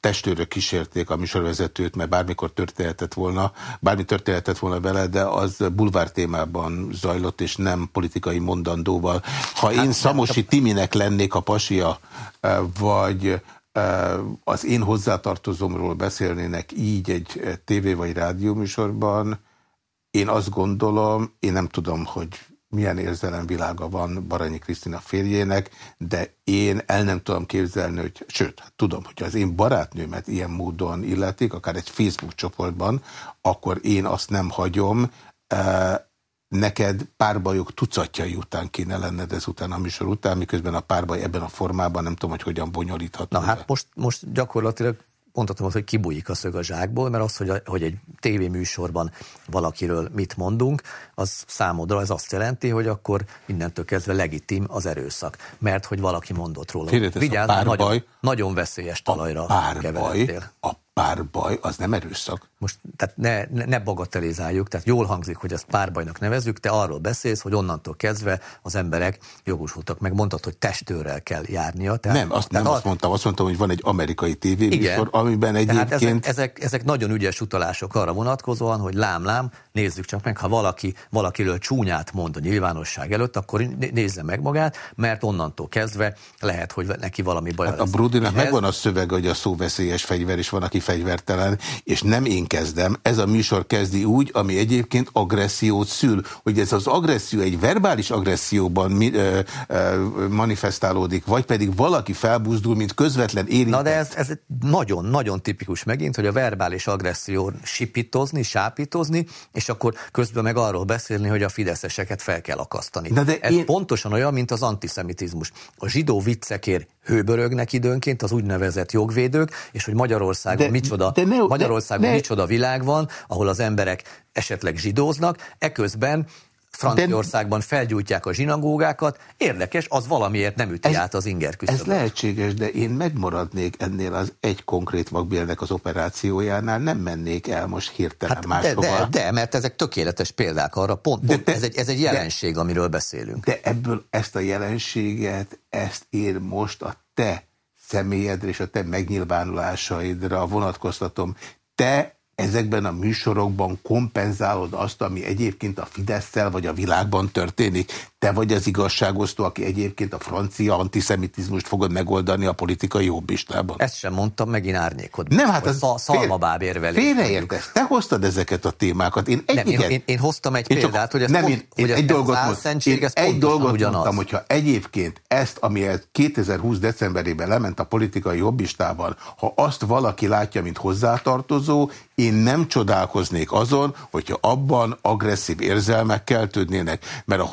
testőrök kísérték a műsorvezetőt, mert bármikor történhetett volna, bármi történhetett volna vele, de az bulvár témában zajlott, és nem politikai mondandóval. Ha én hát, Szamosi Timinek lennék a pasia, vagy az én hozzátartozomról beszélnének így egy tévé vagy rádió műsorban, én azt gondolom, én nem tudom, hogy milyen érzelemvilága van Baranyi Krisztina férjének, de én el nem tudom képzelni, hogy sőt, hát tudom, hogy az én barátnőmet ilyen módon illetik, akár egy Facebook csoportban, akkor én azt nem hagyom, neked párbajok tucatjai után kéne lenned ezután a műsor után, miközben a párbaj ebben a formában nem tudom, hogy hogyan bonyolítható. Na hát most, most gyakorlatilag mondhatom azt, hogy kibújik a szög a zsákból, mert az, hogy, a, hogy egy tévéműsorban valakiről mit mondunk, az számodra ez azt jelenti, hogy akkor mindentől kezdve legitim az erőszak, mert hogy valaki mondott róla. Vigyázz, nagyon, nagyon veszélyes talajra a párbaj, a párbaj az nem erőszak. Most tehát ne, ne, bagatelizáljuk, tehát jól hangzik, hogy ezt párbajnak nevezzük, te arról beszélsz, hogy onnantól kezdve az emberek jogosultak, meg mondtad, hogy testőrrel kell járnia. Tehát, nem, azt tehát nem azt mondtam, azt mondtam, hogy van egy amerikai tévéműsor, amiben egyébként... Tehát ezek, ezek, ezek nagyon ügyes utalások arra vonatkozóan, hogy lám-lám, nézzük csak meg, ha valaki valakiről csúnyát mond a nyilvánosság előtt, akkor nézze meg magát, mert onnantól kezdve lehet, hogy neki valami baj hát A Brudinak megvan a szöveg, hogy a szó veszélyes fegyver, és van, aki fegyvertelen, és nem én kezdem, ez a műsor kezdi úgy, ami egyébként agressziót szül. Hogy ez az agresszió egy verbális agresszióban mi, ö, ö, manifestálódik, vagy pedig valaki felbuzdul, mint közvetlen érintett. Na de ez, nagyon-nagyon tipikus megint, hogy a verbális agresszió sipítozni, sápítozni, és akkor közben meg arról beszélni, hogy a fideszeseket fel kell akasztani. Na de ez én... pontosan olyan, mint az antiszemitizmus. A zsidó viccekért hőbörögnek időnként az úgynevezett jogvédők, és hogy Magyarországon de, micsoda, de ne, Magyarországon ne, micsoda világ van, ahol az emberek esetleg zsidóznak, eközben Franciaországban felgyújtják a zsinagógákat. Érdekes, az valamiért nem üti ez, át az inger küszöböt. Ez lehetséges, de én megmaradnék ennél az egy konkrét magbélnek az operációjánál, nem mennék el most hirtelen hát máshova. De, de, de, mert ezek tökéletes példák arra, pont, pont de te, ez, egy, ez egy jelenség, de, amiről beszélünk. De ebből ezt a jelenséget, ezt én most a te személyedre és a te megnyilvánulásaidra vonatkoztatom. Te ezekben a műsorokban kompenzálod azt, ami egyébként a fidesz vagy a világban történik. Te vagy az igazságosztó, aki egyébként a francia antiszemitizmust fogod megoldani a politikai jobbistában? Ezt sem mondtam, megint árnyékod. Nem, hát az szal, szalmabáb érvelés. Félreértesz. Te hoztad ezeket a témákat. Én, nem, én, én, én, hoztam egy én példát, csak, hogy ezt nem, pont, én, hogy ez, egy dolgot, ez én ez egy dolgot ugyanaz. mondtam, hogyha egyébként ezt, ami 2020 decemberében lement a politikai jobbistában, ha azt valaki látja, mint hozzátartozó, én nem csodálkoznék azon, hogyha abban agresszív érzelmekkel tűnnének, mert a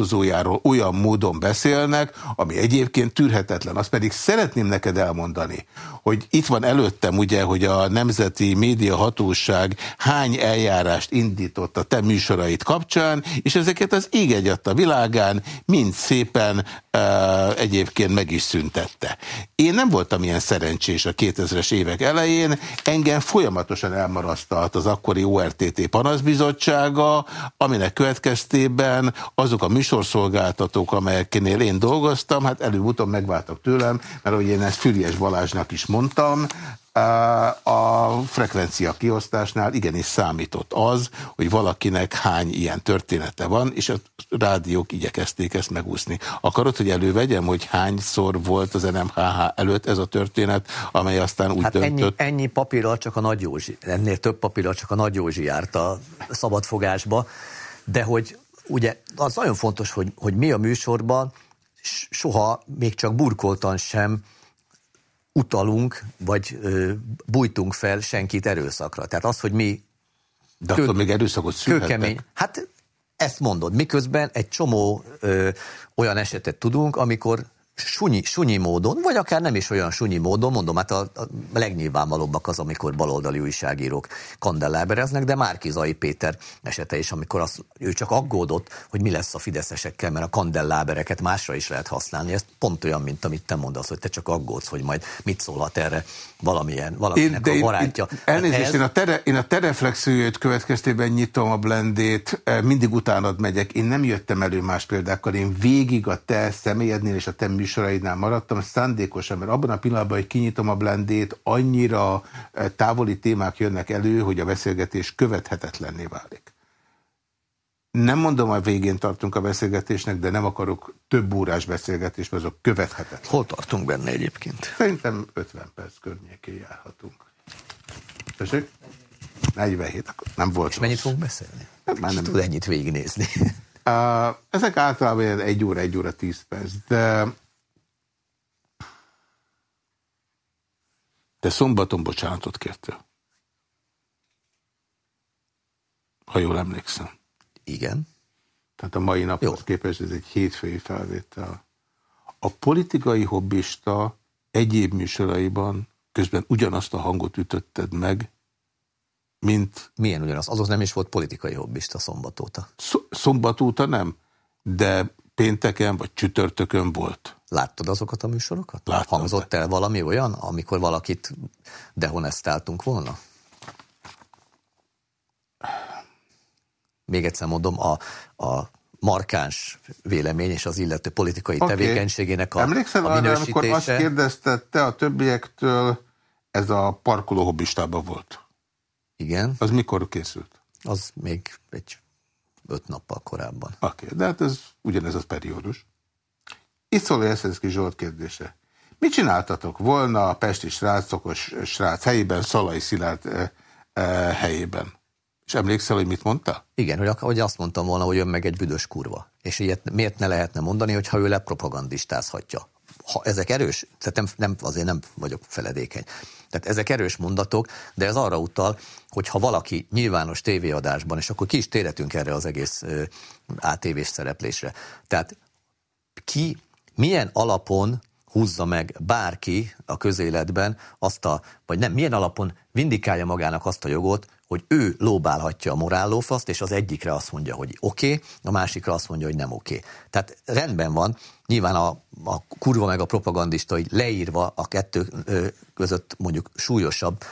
hozzátartozójáról olyan módon beszélnek, ami egyébként tűrhetetlen. Azt pedig szeretném neked elmondani, hogy itt van előttem ugye, hogy a Nemzeti Média Hatóság hány eljárást indított a te műsorait kapcsán, és ezeket az ég a világán mind szépen uh, egyébként meg is szüntette. Én nem voltam ilyen szerencsés a 2000-es évek elején, engem folyamatosan elmarasztalt az akkori ORTT panaszbizottsága, aminek következtében azok a műsorszolgáltatók, amelyeknél én dolgoztam, hát előbb-utóbb megváltak tőlem, mert hogy én ezt Füriás Balázsnak is mondtam, a frekvencia kiosztásnál igenis számított az, hogy valakinek hány ilyen története van, és a rádiók igyekezték ezt megúszni. Akarod, hogy elővegyem, hogy hányszor volt az NMHH előtt ez a történet, amely aztán úgy hát döntött? Ennyi, ennyi papírral csak a Nagy Józsi, ennél több papírral csak a Nagy Józsi járt a szabadfogásba, de hogy ugye az nagyon fontos, hogy, hogy mi a műsorban soha még csak burkoltan sem utalunk, vagy ö, bújtunk fel senkit erőszakra. Tehát az, hogy mi... De kő, attól még erőszakot szülhetnek. Hát ezt mondod, miközben egy csomó ö, olyan esetet tudunk, amikor sunyi, sunyi módon, vagy akár nem is olyan sunyi módon, mondom, hát a, a legnyilvánvalóbbak az, amikor baloldali újságírók kandellábereznek, de Márkizai Péter esete is, amikor az, ő csak aggódott, hogy mi lesz a fideszesekkel, mert a kandellábereket másra is lehet használni. Ez pont olyan, mint amit te mondasz, hogy te csak aggódsz, hogy majd mit szólhat erre valamilyen, valaminek én, a barátja. Én, elnézést, ez... én, a tere, én a tereflexőjét következtében nyitom a blendét, eh, mindig utánad megyek. Én nem jöttem elő más példákkal, én végig a te személyednél és a te műsoraidnál maradtam, szándékosan, mert abban a pillanatban, hogy kinyitom a blendét, annyira eh, távoli témák jönnek elő, hogy a beszélgetés követhetetlenné válik. Nem mondom, a végén tartunk a beszélgetésnek, de nem akarok több órás beszélgetést, mert azok követhetetlen. Hol tartunk benne egyébként? Szerintem 50 perc környékén járhatunk. Tessék? 47, akkor nem volt És rossz. mennyit fogunk beszélni? Hát már nem tud ennyit végignézni. Ezek általában egy óra, egy óra, tíz perc, de de szombaton bocsánatot kértél. Ha jól emlékszem. Igen. Tehát a mai naphoz képest ez egy hétfői felvétel. A politikai hobbista egyéb műsoraiban közben ugyanazt a hangot ütötted meg, mint... Milyen ugyanaz? Azaz nem is volt politikai hobbista szombat óta. szombat óta nem, de pénteken vagy csütörtökön volt. Láttad azokat a műsorokat? Láttam. Hangzott el valami olyan, amikor valakit dehonestáltunk volna? még egyszer mondom, a, a markáns vélemény és az illető politikai okay. tevékenységének a, Emlékszel a arra, amikor azt kérdezted te a többiektől, ez a parkoló hobbistában volt? Igen. Az mikor készült? Az még egy öt nappal korábban. Oké, okay, de hát ez ugyanez az periódus. Itt szól Jeszenszki Zsolt kérdése. Mit csináltatok volna a pesti srácokos srác helyében, Szalai Szilárd eh, eh, helyében? És emlékszel, hogy mit mondta? Igen, hogy, hogy azt mondtam volna, hogy jön meg egy büdös kurva. És ilyet miért ne lehetne mondani, hogyha ő lepropagandistázhatja. Ha ezek erős, tehát nem, nem, azért nem vagyok feledékeny. Tehát ezek erős mondatok, de ez arra utal, hogy ha valaki nyilvános tévéadásban, és akkor ki is térhetünk erre az egész ATV-s szereplésre. Tehát ki milyen alapon húzza meg bárki a közéletben azt a, vagy nem, milyen alapon vindikálja magának azt a jogot, hogy ő lóbálhatja a morállófaszt, és az egyikre azt mondja, hogy oké, okay, a másikra azt mondja, hogy nem oké. Okay. Tehát rendben van, nyilván a, a kurva meg a propagandista, hogy leírva a kettő között mondjuk súlyosabb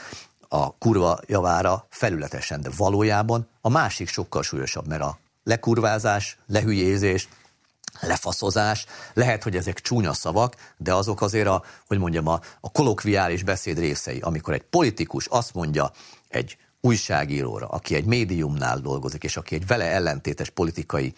a kurva javára felületesen, de valójában a másik sokkal súlyosabb, mert a lekurvázás, lehülyézés, lefaszozás, lehet, hogy ezek csúnya szavak, de azok azért a, hogy mondjam, a, a kolokviális beszéd részei, amikor egy politikus azt mondja egy újságíróra, aki egy médiumnál dolgozik, és aki egy vele ellentétes politikai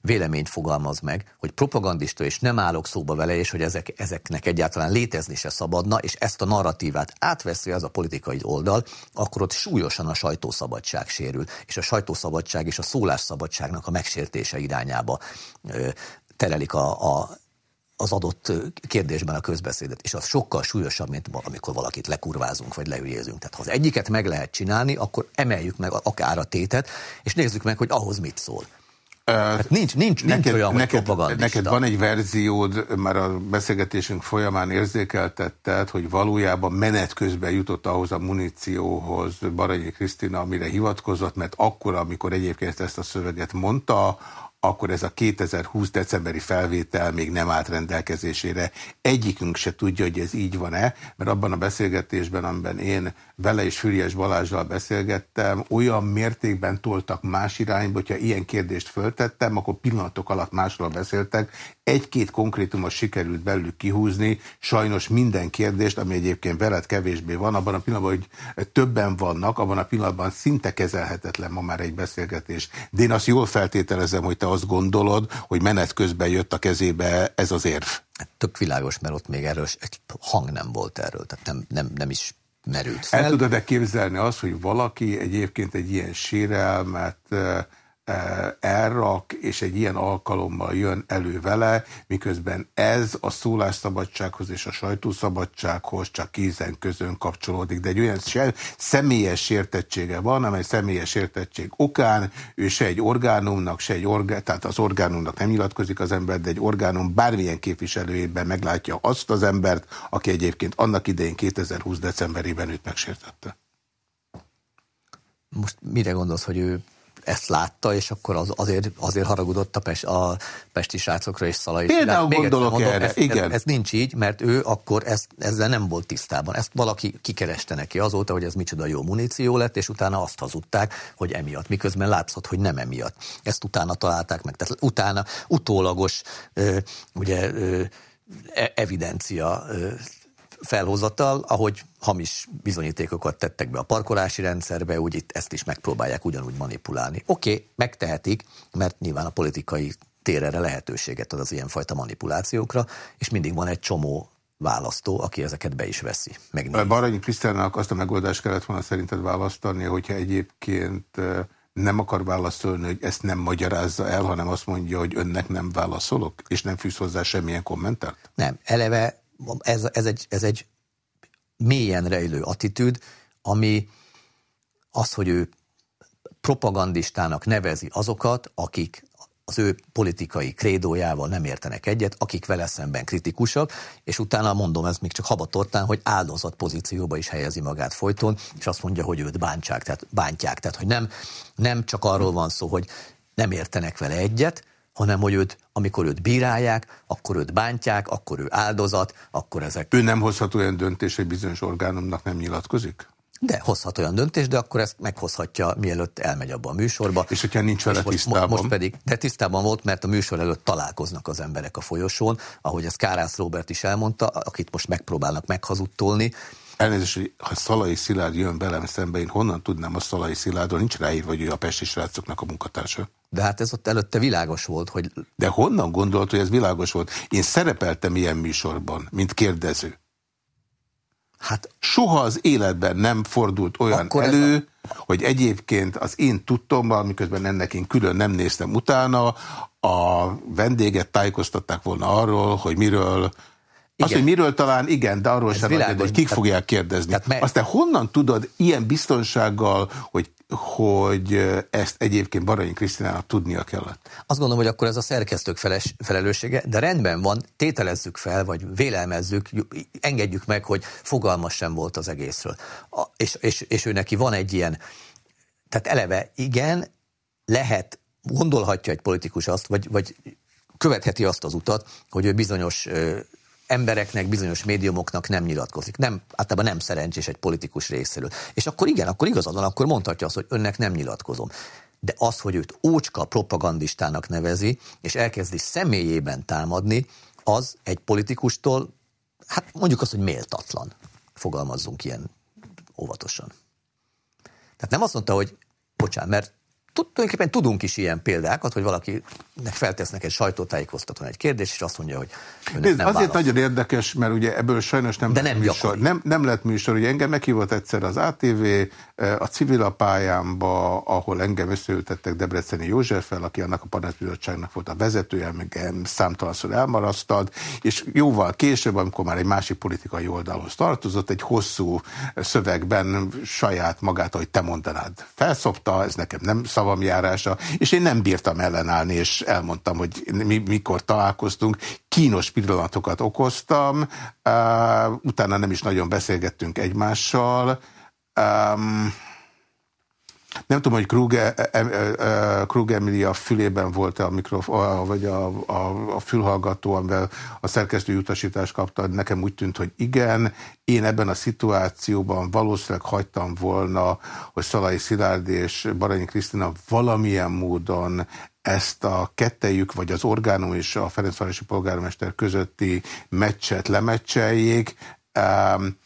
véleményt fogalmaz meg, hogy propagandista, és nem állok szóba vele, és hogy ezek, ezeknek egyáltalán létezni se szabadna, és ezt a narratívát átveszi az a politikai oldal, akkor ott súlyosan a sajtószabadság sérül, és a sajtószabadság és a szólásszabadságnak a megsértése irányába terelik a, a az adott kérdésben a közbeszédet, és az sokkal súlyosabb, mint amikor valakit lekurvázunk, vagy leüljézünk. Tehát ha az egyiket meg lehet csinálni, akkor emeljük meg akár a tétet, és nézzük meg, hogy ahhoz mit szól. Hát nincs, nincs, nincs neked, olyan, neked, neked van egy verziód, már a beszélgetésünk folyamán érzékeltetted, hogy valójában menet közben jutott ahhoz a munícióhoz Baranyi Krisztina, amire hivatkozott, mert akkor, amikor egyébként ezt a szöveget mondta, akkor ez a 2020 decemberi felvétel még nem állt rendelkezésére. Egyikünk se tudja, hogy ez így van-e, mert abban a beszélgetésben, amiben én vele és Füriás Balázsral beszélgettem, olyan mértékben toltak más irányba, hogyha ilyen kérdést föltettem, akkor pillanatok alatt másról beszéltek. Egy-két konkrétumot sikerült belül kihúzni, sajnos minden kérdést, ami egyébként veled kevésbé van, abban a pillanatban, hogy többen vannak, abban a pillanatban szinte kezelhetetlen ma már egy beszélgetés. De én azt jól feltételezem, hogy te azt gondolod, hogy menet közben jött a kezébe ez az érv. Tök világos, mert ott még erről egy hang nem volt erről, tehát nem, nem, nem is merült fel. El tudod-e képzelni azt, hogy valaki egyébként egy ilyen sérelmet elrak, és egy ilyen alkalommal jön elő vele, miközben ez a szólásszabadsághoz és a sajtószabadsághoz csak kézen közön kapcsolódik. De egy olyan személyes sértettsége van, amely személyes sértettség okán ő se egy orgánumnak, se egy orgán, tehát az orgánumnak nem nyilatkozik az ember, de egy orgánum bármilyen képviselőjében meglátja azt az embert, aki egyébként annak idején 2020 decemberében őt megsértette. Most mire gondolsz, hogy ő ezt látta, és akkor az, azért, azért haragudott a, pest, a pesti srácokra és Szalai. Például gondolok mondom, erre, ez, igen. Ez, ez, nincs így, mert ő akkor ezt, ezzel nem volt tisztában. Ezt valaki kikereste neki azóta, hogy ez micsoda jó muníció lett, és utána azt hazudták, hogy emiatt. Miközben látszott, hogy nem emiatt. Ezt utána találták meg. Tehát utána utólagos ugye, e, evidencia felhozatal, ahogy hamis bizonyítékokat tettek be a parkolási rendszerbe, úgy itt ezt is megpróbálják ugyanúgy manipulálni. Oké, okay, megtehetik, mert nyilván a politikai tér erre lehetőséget ad az ilyenfajta manipulációkra, és mindig van egy csomó választó, aki ezeket be is veszi. Megnézi. Baranyi Krisztának azt a megoldást kellett volna szerinted választani, hogyha egyébként nem akar válaszolni, hogy ezt nem magyarázza el, hanem azt mondja, hogy önnek nem válaszolok, és nem fűz hozzá semmilyen kommentert? Nem, eleve ez, ez, egy, ez egy mélyen rejlő attitűd, ami az, hogy ő propagandistának nevezi azokat, akik az ő politikai krédójával nem értenek egyet, akik vele szemben kritikusak, és utána mondom, ez még csak habatortán, hogy áldozat pozícióba is helyezi magát folyton, és azt mondja, hogy őt bántsák, tehát bántják. Tehát, hogy nem, nem csak arról van szó, hogy nem értenek vele egyet, hanem hogy őt, amikor őt bírálják, akkor őt bántják, akkor ő áldozat, akkor ezek... Ő nem hozhat olyan döntés, hogy bizonyos orgánumnak nem nyilatkozik? De hozhat olyan döntést, de akkor ezt meghozhatja, mielőtt elmegy abba a műsorba. És hogyha nincs vele most, tisztában? Most pedig, de tisztában volt, mert a műsor előtt találkoznak az emberek a folyosón, ahogy ezt Kárász Robert is elmondta, akit most megpróbálnak meghazudtolni, Elnézést, hogy ha Szalai Szilárd jön velem szembe, én honnan tudnám a Szalai Szilárdról? Nincs ráírva, hogy ő a Pesti srácoknak a munkatársa. De hát ez ott előtte világos volt, hogy... De honnan gondolt, hogy ez világos volt? Én szerepeltem ilyen műsorban, mint kérdező. Hát soha az életben nem fordult olyan elő, a... hogy egyébként az én tudtommal, miközben ennek én külön nem néztem utána, a vendéget tájékoztatták volna arról, hogy miről igen. Az, hogy miről talán igen, de arról sem világos, hogy kik tehát, fogják kérdezni. Tehát Aztán honnan tudod ilyen biztonsággal, hogy hogy ezt egyébként Baranyi Krisztinának tudnia kellett. Azt gondolom, hogy akkor ez a szerkesztők feles, felelőssége, de rendben van, tételezzük fel, vagy vélelmezzük, engedjük meg, hogy fogalmas sem volt az egészről. A, és, és, és ő neki van egy ilyen, tehát eleve igen, lehet, gondolhatja egy politikus azt, vagy, vagy követheti azt az utat, hogy ő bizonyos embereknek, bizonyos médiumoknak nem nyilatkozik. Nem, általában nem szerencsés egy politikus részéről. És akkor igen, akkor igazad van, akkor mondhatja azt, hogy önnek nem nyilatkozom. De az, hogy őt ócska propagandistának nevezi, és elkezdi személyében támadni, az egy politikustól, hát mondjuk azt, hogy méltatlan. Fogalmazzunk ilyen óvatosan. Tehát nem azt mondta, hogy bocsánat, mert tulajdonképpen tudunk is ilyen példákat, hogy valakinek feltesznek egy sajtótájékoztatón egy kérdést, és azt mondja, hogy Nézd, nem Azért válasz. nagyon érdekes, mert ugye ebből sajnos nem, De nem, műsor, nem, nem lett műsor. Ugye engem meghívott egyszer az ATV a civil pályámba, ahol engem összeültettek Debreceni Józseffel, aki annak a panaszbizottságnak volt a vezetője, meg számtalanszor elmarasztalt, és jóval később, amikor már egy másik politikai oldalhoz tartozott, egy hosszú szövegben saját magát, hogy te mondanád, felszopta, ez nekem nem szavamjárása, és én nem bírtam ellenállni, és elmondtam, hogy mi, mikor találkoztunk, kínos pillanatokat okoztam, uh, utána nem is nagyon beszélgettünk egymással, Um, nem tudom, hogy e, e, e, Krug Emilia fülében volt -e a mikrofon, vagy a, a, a fülhallgató, amivel a szerkesztői utasítást kapta, nekem úgy tűnt, hogy igen. Én ebben a szituációban valószínűleg hagytam volna, hogy Szalai Szilárd és Baranyi Krisztina valamilyen módon ezt a kettejük, vagy az orgánum és a Ferencvárosi polgármester közötti meccset lemecseljék. Um,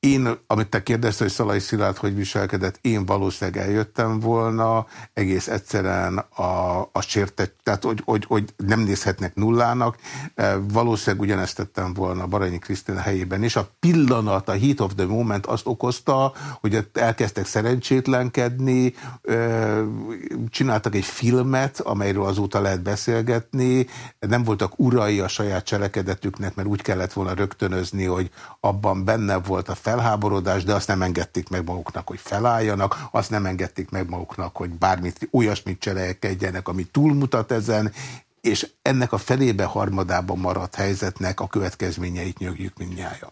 én, amit te kérdezte, hogy Szalai Szilárd hogy viselkedett, én valószínűleg eljöttem volna, egész egyszerűen a, a sértett, tehát hogy, hogy, hogy nem nézhetnek nullának, e, valószínűleg ugyanezt tettem volna Baranyi Krisztina helyében is. A pillanat, a heat of the moment azt okozta, hogy elkezdtek szerencsétlenkedni, e, csináltak egy filmet, amelyről azóta lehet beszélgetni, nem voltak urai a saját cselekedetüknek, mert úgy kellett volna rögtönözni, hogy abban benne volt a fel felháborodás, de azt nem engedték meg maguknak, hogy felálljanak, azt nem engedték meg maguknak, hogy bármit, olyasmit cselekedjenek, ami túlmutat ezen, és ennek a felébe harmadában maradt helyzetnek a következményeit nyögjük mindnyájan.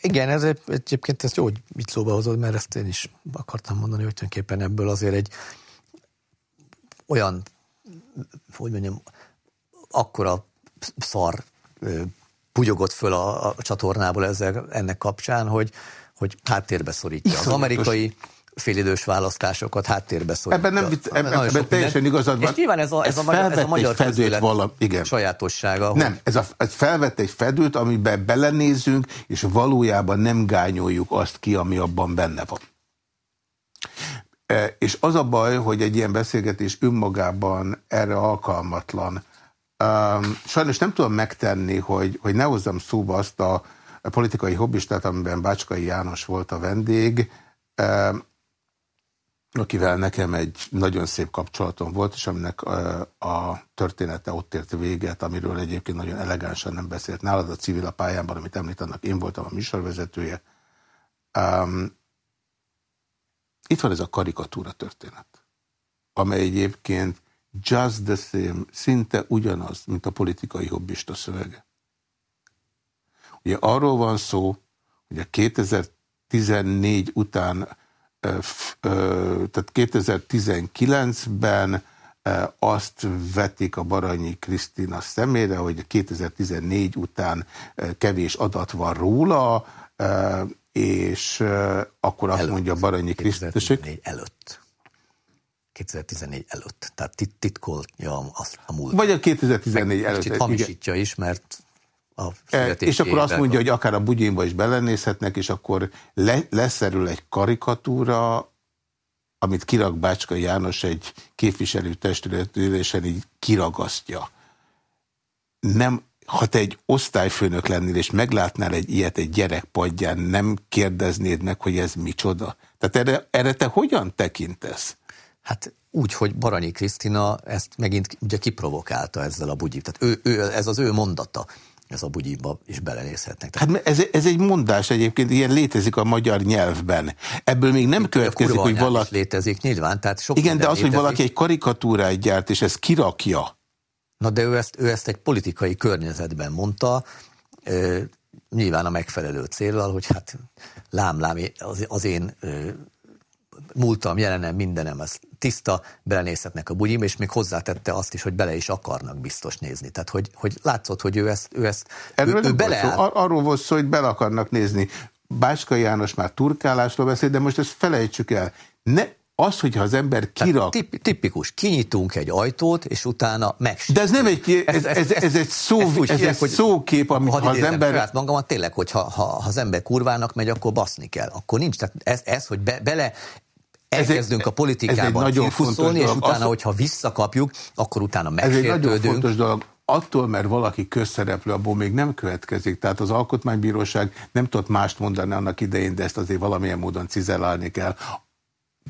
Igen, ez egyébként ezt jó, hogy mit szóba hozod, mert ezt én is akartam mondani, hogy tulajdonképpen ebből azért egy olyan, hogy mondjam, akkora szar pugyogott föl a, a csatornából ezzel, ennek kapcsán, hogy, hogy háttérbe szorítja. Iszonyatos. Az amerikai félidős választásokat háttérbe szorítja. Ebben, nem, ebben, ebben teljesen igazad van. És nyilván ez a, ez, ez a magyar, ez a magyar közélet valam, igen. sajátossága. Nem, hogy... ez, a, ez felvett egy fedőt, amiben belenézünk, és valójában nem gányoljuk azt ki, ami abban benne van. E, és az a baj, hogy egy ilyen beszélgetés önmagában erre alkalmatlan. Um, sajnos nem tudom megtenni, hogy, hogy ne hozzam szóba azt a, politikai hobbistát, amiben Bácskai János volt a vendég, um, akivel nekem egy nagyon szép kapcsolatom volt, és aminek a története ott ért véget, amiről egyébként nagyon elegánsan nem beszélt nálad a civil a pályában, amit említenek, én voltam a műsorvezetője. Um, itt van ez a karikatúra történet, amely egyébként just the same, szinte ugyanaz, mint a politikai hobbista szövege. Ugye arról van szó, hogy a 2014 után, tehát 2019-ben azt vetik a Baranyi Krisztina szemére, hogy 2014 után kevés adat van róla, és akkor azt előtt. mondja Baranyi Krisztina. előtt. 2014 előtt. Tehát tit titkolja a, a múlt. Vagy a 2014 Meg előtt. Kicsit hamisítja is, mert a e, És akkor azt mondja, hogy akár a bugyénba is belenézhetnek, és akkor le, leszerül egy karikatúra, amit kirak Bácska János egy képviselőtestületülésen így kiragasztja. Nem, ha te egy osztályfőnök lennél, és meglátnál egy ilyet egy gyerek padján, nem kérdeznéd meg, hogy ez micsoda? Tehát erre, erre te hogyan tekintesz? Hát úgy, hogy Baranyi Krisztina ezt megint ugye kiprovokálta ezzel a bugyit. Tehát ő, ő, ez az ő mondata ez a bugyiba is belenézhetnek. Tehát... Hát ez, ez egy mondás egyébként, ilyen létezik a magyar nyelvben. Ebből még nem következik, hogy valaki... létezik nyilván, tehát sok Igen, de az, létezik. hogy valaki egy karikatúrát gyárt, és ezt kirakja. Na de ő ezt, ő ezt egy politikai környezetben mondta, nyilván a megfelelő célral, hogy hát lám-lám az, az én múltam, jelenem, mindenem, ez tiszta, belenézhetnek a bugyim, és még hozzátette azt is, hogy bele is akarnak biztos nézni. Tehát, hogy, hogy látszott, hogy ő ezt, ő ezt Erről ő, ő beleáll. Szó. Arról volt szó, hogy bele akarnak nézni. Bácska János már turkálásról beszél, de most ezt felejtsük el. Ne, az, hogyha az ember kirak... Tip, tipikus, kinyitunk egy ajtót, és utána meg. De ez nem egy, ez, ez, ez, ez egy, szó, ez, ez egy szókép, amit ha az ember... Saját magamat, tényleg, hogyha ha, ha az ember kurvának megy, akkor baszni kell. Akkor nincs. Tehát ez, ez hogy be, bele elkezdünk a politikában cirkuszolni, és utána, az, hogyha visszakapjuk, akkor utána megsértődünk. Ez egy nagyon fontos dolog attól, mert valaki közszereplő, abból még nem következik. Tehát az Alkotmánybíróság nem tudott mást mondani annak idején, de ezt azért valamilyen módon cizelálni kell.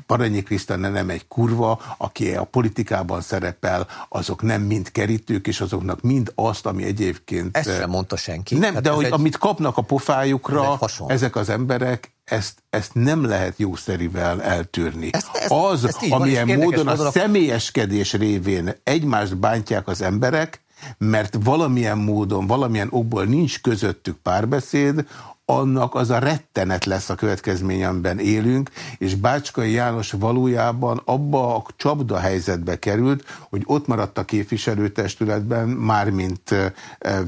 Paranyi Krisztán nem egy kurva, aki a politikában szerepel, azok nem mind kerítők, és azoknak mind azt, ami egyébként... Ezt sem mondta senki. Nem, hát de hogy egy... amit kapnak a pofájukra, ezek az emberek, ezt, ezt nem lehet jószerivel eltűrni. Ezt, ezt, az, ezt amilyen módon a személyeskedés révén egymást bántják az emberek, mert valamilyen módon, valamilyen okból nincs közöttük párbeszéd, annak az a rettenet lesz a következmény, amiben élünk, és Bácskai János valójában abba a csapda helyzetbe került, hogy ott maradt a képviselőtestületben, mármint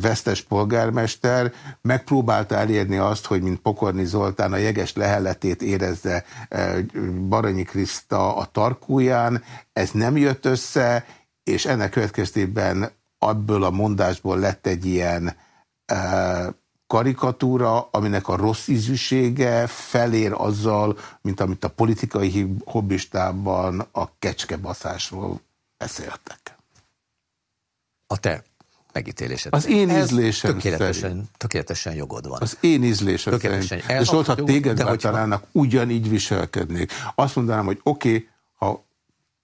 vesztes polgármester, megpróbálta elérni azt, hogy mint Pokorni Zoltán a jeges leheletét érezze Baranyi Kriszta a tarkóján, ez nem jött össze, és ennek következtében abból a mondásból lett egy ilyen karikatúra, aminek a rossz ízűsége felér azzal, mint amit a politikai hobbistában a kecskebaszásról beszéltek. A te megítélésed. Az én ízlésem tökéletesen, tökéletesen jogod van. Az én ízlésem tökéletesen. szerint. És ott, ha téged váltanának, ugyanígy viselkednék. Azt mondanám, hogy oké, okay, ha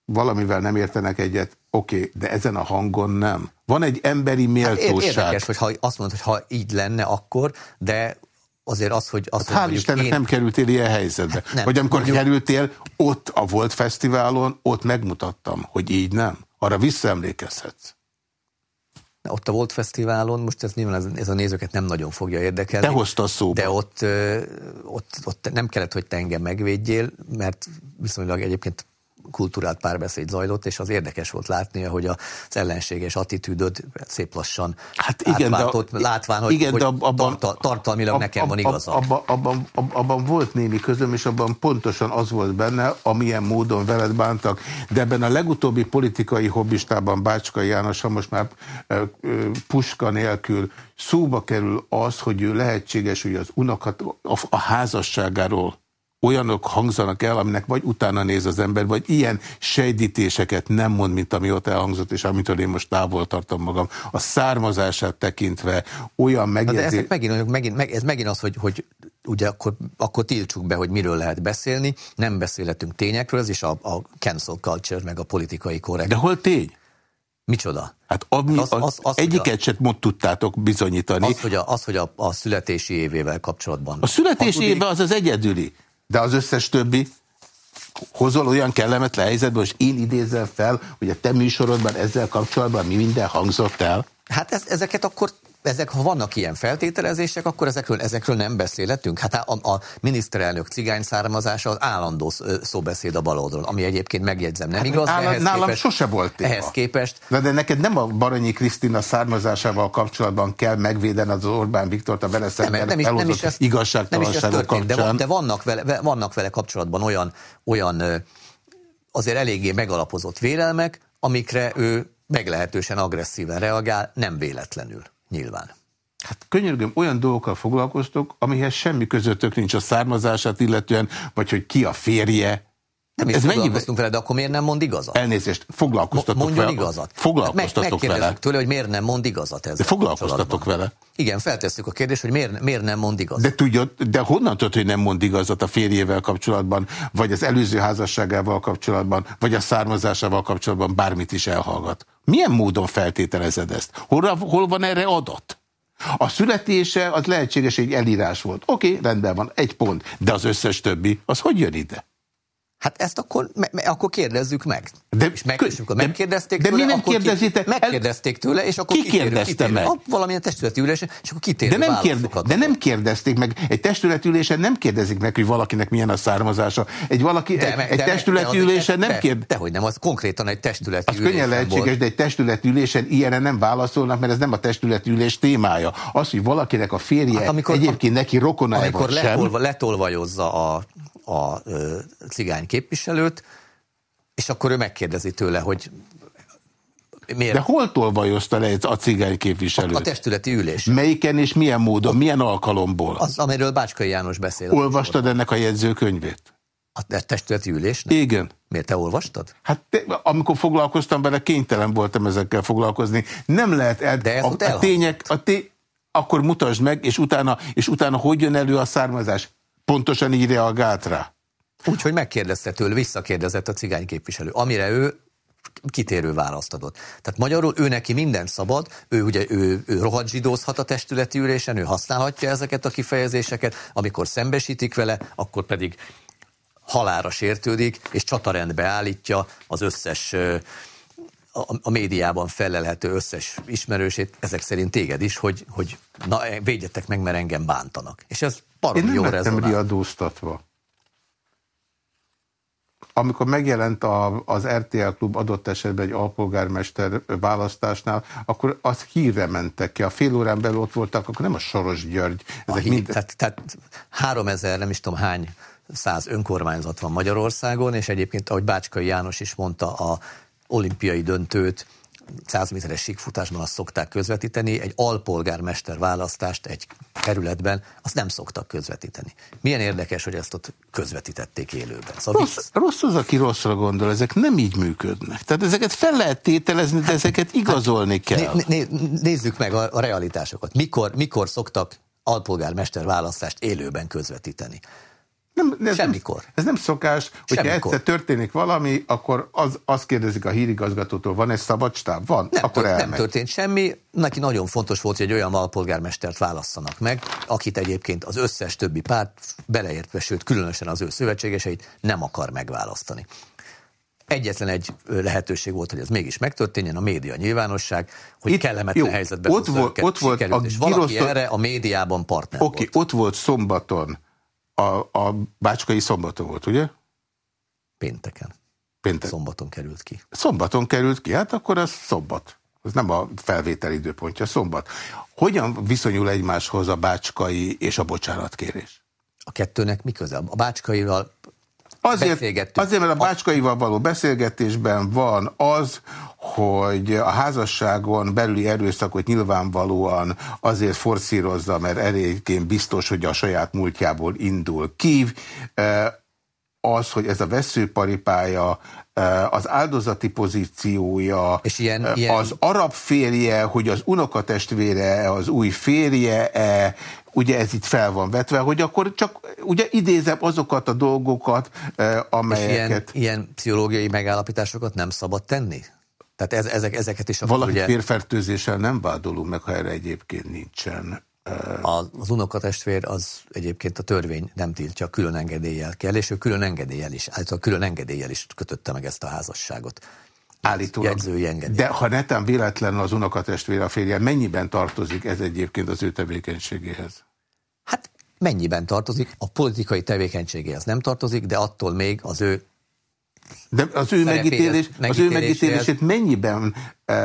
valamivel nem értenek egyet, oké, okay, de ezen a hangon nem. Van egy emberi méltóság. Hát érdekes, hogy ha azt mondod, hogy ha így lenne, akkor, de azért az, hogy... Azt hát hál' Istennek én... nem kerültél ilyen helyzetbe. Hát nem, Vagy amikor mondjuk... kerültél, ott a Volt Fesztiválon, ott megmutattam, hogy így nem. Arra visszaemlékezhetsz. Ott a Volt Fesztiválon, most ez nyilván ez, ez a nézőket nem nagyon fogja érdekelni. Te hozta szóba. De ott, ott, ott nem kellett, hogy te engem megvédjél, mert viszonylag egyébként kulturált párbeszéd zajlott, és az érdekes volt látni, hogy az ellenséges attitűdöd szép lassan hát igen, de, látván, hogy, igen, de abban, tartal, tartalmilag ab, nekem van igazam. Abban, abban, abban, volt némi közöm, és abban pontosan az volt benne, amilyen módon veled bántak. De ebben a legutóbbi politikai hobbistában Bácskai János, ha most már puska nélkül szóba kerül az, hogy ő lehetséges, hogy az unokat a, a házasságáról olyanok hangzanak el, aminek vagy utána néz az ember, vagy ilyen sejdítéseket nem mond, mint ami ott elhangzott, és amitől én most távol tartom magam. A származását tekintve olyan megjegyzés... De ez megint, megint, meg, ez megint az, hogy, hogy ugye akkor, akkor tiltsuk be, hogy miről lehet beszélni, nem beszélhetünk tényekről, ez is a, a cancel culture, meg a politikai korrekt. De hol tény? Micsoda? Hát ami, az, az, az, egyiket sem mond tudtátok bizonyítani. Az, hogy, a, az, hogy a, a születési évével kapcsolatban. A születési éve az az egyedüli. De az összes többi hozol olyan kellemetlen helyzetbe, hogy én idézem fel, hogy a te műsorodban ezzel kapcsolatban mi minden hangzott el? Hát ez, ezeket akkor ezek, ha vannak ilyen feltételezések, akkor ezekről, ezekről nem beszélhetünk. Hát a, a miniszterelnök cigány származása az állandó szóbeszéd a baloldalon, ami egyébként megjegyzem nem hát igaz. Állam, ehhez nálam képest, sose volt téma. Ehhez képest. De, de neked nem a Baranyi Krisztina származásával kapcsolatban kell megvédeni az Orbán Viktort a vele szemben nem, nem, nem is ez, igazságtalanságok kapcsán. De, de vannak, vele, vannak vele kapcsolatban olyan, olyan azért eléggé megalapozott vélelmek, amikre ő meglehetősen agresszíven reagál, nem véletlenül nyilván. Hát könyörgöm, olyan dolgokkal foglalkoztok, amihez semmi közöttök nincs a származását illetően, vagy hogy ki a férje. Nem is Ez foglalkoztunk vele, de akkor miért nem mond igazat? Elnézést, foglalkoztatok Mondjon vele. igazat. Foglalkoztatok meg, vele. tőle, hogy miért nem mond igazat ezzel. De foglalkoztatok vele. Igen, feltesszük a kérdést, hogy miért, miért nem mond igazat. De tudja, de honnan tudod, hogy nem mond igazat a férjével kapcsolatban, vagy az előző házasságával kapcsolatban, vagy a származásával kapcsolatban bármit is elhallgat? Milyen módon feltételezed ezt? Hol, hol van erre adat? A születése az lehetséges, egy elírás volt. Oké, okay, rendben van, egy pont. De az összes többi, az hogy jön ide? Hát ezt akkor, me, akkor kérdezzük meg. De, és meg, és akkor megkérdezték de, tőle, de mi nem kérdezitek? Megkérdezték tőle, és akkor ki kérdezte meg? A, valamilyen testületi ülésen, és akkor kitérő de nem, kérde, de nem kérdezték meg. Egy testületi ülésen nem kérdezik meg, hogy valakinek milyen a származása. Egy, valaki, de, egy, egy testületi ülésen nem kérdezik. Dehogy nem, az konkrétan egy testületi az ülésen könnyen lehetséges, volt. de egy testületi ülésen ilyenre nem válaszolnak, mert ez nem a testületi ülés témája. Az, hogy valakinek a férje hát amikor, egyébként neki rokona Amikor letolva, letolvajozza a a cigány képviselőt, És akkor ő megkérdezi tőle, hogy Miért? De hol tolvajozta le a cigány képviselő? A, a testületi ülés. Melyiken és milyen módon, a, milyen alkalomból? Az, amiről Bácskai János beszél. Olvastad ennek a jegyzőkönyvét? A testületi ülés? Igen. Miért te olvastad? Hát te, amikor foglalkoztam vele, kénytelen voltam ezekkel foglalkozni. Nem lehet el... De ez a, a tények, a té, akkor mutasd meg, és utána, és utána hogy jön elő a származás? Pontosan így reagált rá. Úgyhogy megkérdezte tőle, visszakérdezett a cigány képviselő, amire ő kitérő választ adott. Tehát magyarul ő neki minden szabad, ő ugye ő, ő rohadt zsidózhat a testületi ülésen, ő használhatja ezeket a kifejezéseket, amikor szembesítik vele, akkor pedig halára sértődik, és csatarendbe állítja az összes a, a médiában felelhető összes ismerősét, ezek szerint téged is, hogy, hogy na, védjetek meg, mert engem bántanak. És ez jó rezonál. Én nem riadóztatva amikor megjelent a, az RTL klub adott esetben egy alpolgármester választásnál, akkor az hírre mentek ki. A fél órán belül ott voltak, akkor nem a Soros György. Ezek a hír, mind... tehát, tehát három ezer, nem is tudom hány száz önkormányzat van Magyarországon, és egyébként, ahogy Bácskai János is mondta, a olimpiai döntőt 100 méteres síkfutásban azt szokták közvetíteni, egy alpolgármester választást egy területben azt nem szoktak közvetíteni. Milyen érdekes, hogy ezt ott közvetítették élőben. Szóval rossz, rossz az, aki rosszra gondol, ezek nem így működnek. Tehát ezeket fel lehet tételezni, de ezeket hát, igazolni hát, kell. Né, né, nézzük meg a, a realitásokat. Mikor, mikor szoktak alpolgármester választást élőben közvetíteni? Nem, ez Semmikor. Nem, ez nem szokás, hogyha Semmikor. egyszer történik valami, akkor az, azt kérdezik a hírigazgatótól, van egy szabad stáb? Van, nem akkor tört, Nem történt semmi. Neki nagyon fontos volt, hogy egy olyan alpolgármestert válasszanak meg, akit egyébként az összes többi párt, beleértve, sőt, különösen az ő szövetségeseit nem akar megválasztani. Egyetlen egy lehetőség volt, hogy ez mégis megtörténjen, a média nyilvánosság, hogy Itt, kellemetlen jó, helyzetben ott volt, ott volt a és valaki erre a médiában partner Oké, okay, ott volt szombaton a, a Bácskai szombaton volt, ugye? Pénteken. Péntek. Szombaton került ki. Szombaton került ki, hát akkor ez szombat. Ez nem a felvétel időpontja, szombat. Hogyan viszonyul egymáshoz a bácskai és a bocsánatkérés? A kettőnek mi köze? A bácskaival Azért, azért, mert a bácskaival való beszélgetésben van az, hogy a házasságon belüli erőszakot nyilvánvalóan azért forszírozza, mert eléggén biztos, hogy a saját múltjából indul kív. Az, hogy ez a veszőparipája, az áldozati pozíciója, és ilyen, ilyen... az arab férje, hogy az unokatestvére, az új férje, -e, ugye ez itt fel van vetve, hogy akkor csak ugye idézem azokat a dolgokat, amelyeket... És ilyen, ilyen pszichológiai megállapításokat nem szabad tenni? Tehát ez, ezek, ezeket is... Valaki ugye... vérfertőzéssel nem vádolunk meg, ha erre egyébként nincsen. Az, az unokatestvér az egyébként a törvény nem tiltja, külön engedéllyel kell, és ő külön engedéllyel is, általában külön engedéllyel is kötötte meg ezt a házasságot. Állítólag. De ha netán véletlenül az unokatestvér a férje, mennyiben tartozik ez egyébként az ő tevékenységéhez? Hát mennyiben tartozik? A politikai tevékenységéhez nem tartozik, de attól még az ő de az ő, megítélés, az ő megítélését mennyiben e,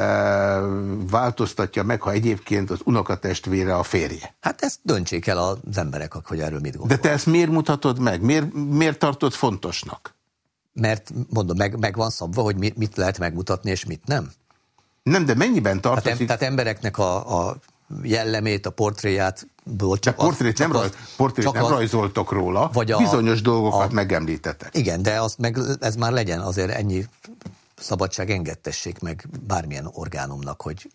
változtatja meg, ha egyébként az unokatestvére a férje? Hát ezt döntsék el az emberek, hogy erről mit gondolnak. De te ezt miért mutatod meg? Miért, miért tartod fontosnak? Mert mondom, meg, meg van szabva, hogy mit, mit lehet megmutatni, és mit nem. Nem, de mennyiben tartozik? Tehát, tehát embereknek a, a jellemét, a portréját csak de portrét nem, raj, portrét csak nem az, rajzoltok róla, vagy a, bizonyos dolgokat a, megemlítetek. Igen, de az meg, ez már legyen azért ennyi szabadság engedtessék meg bármilyen orgánumnak, hogy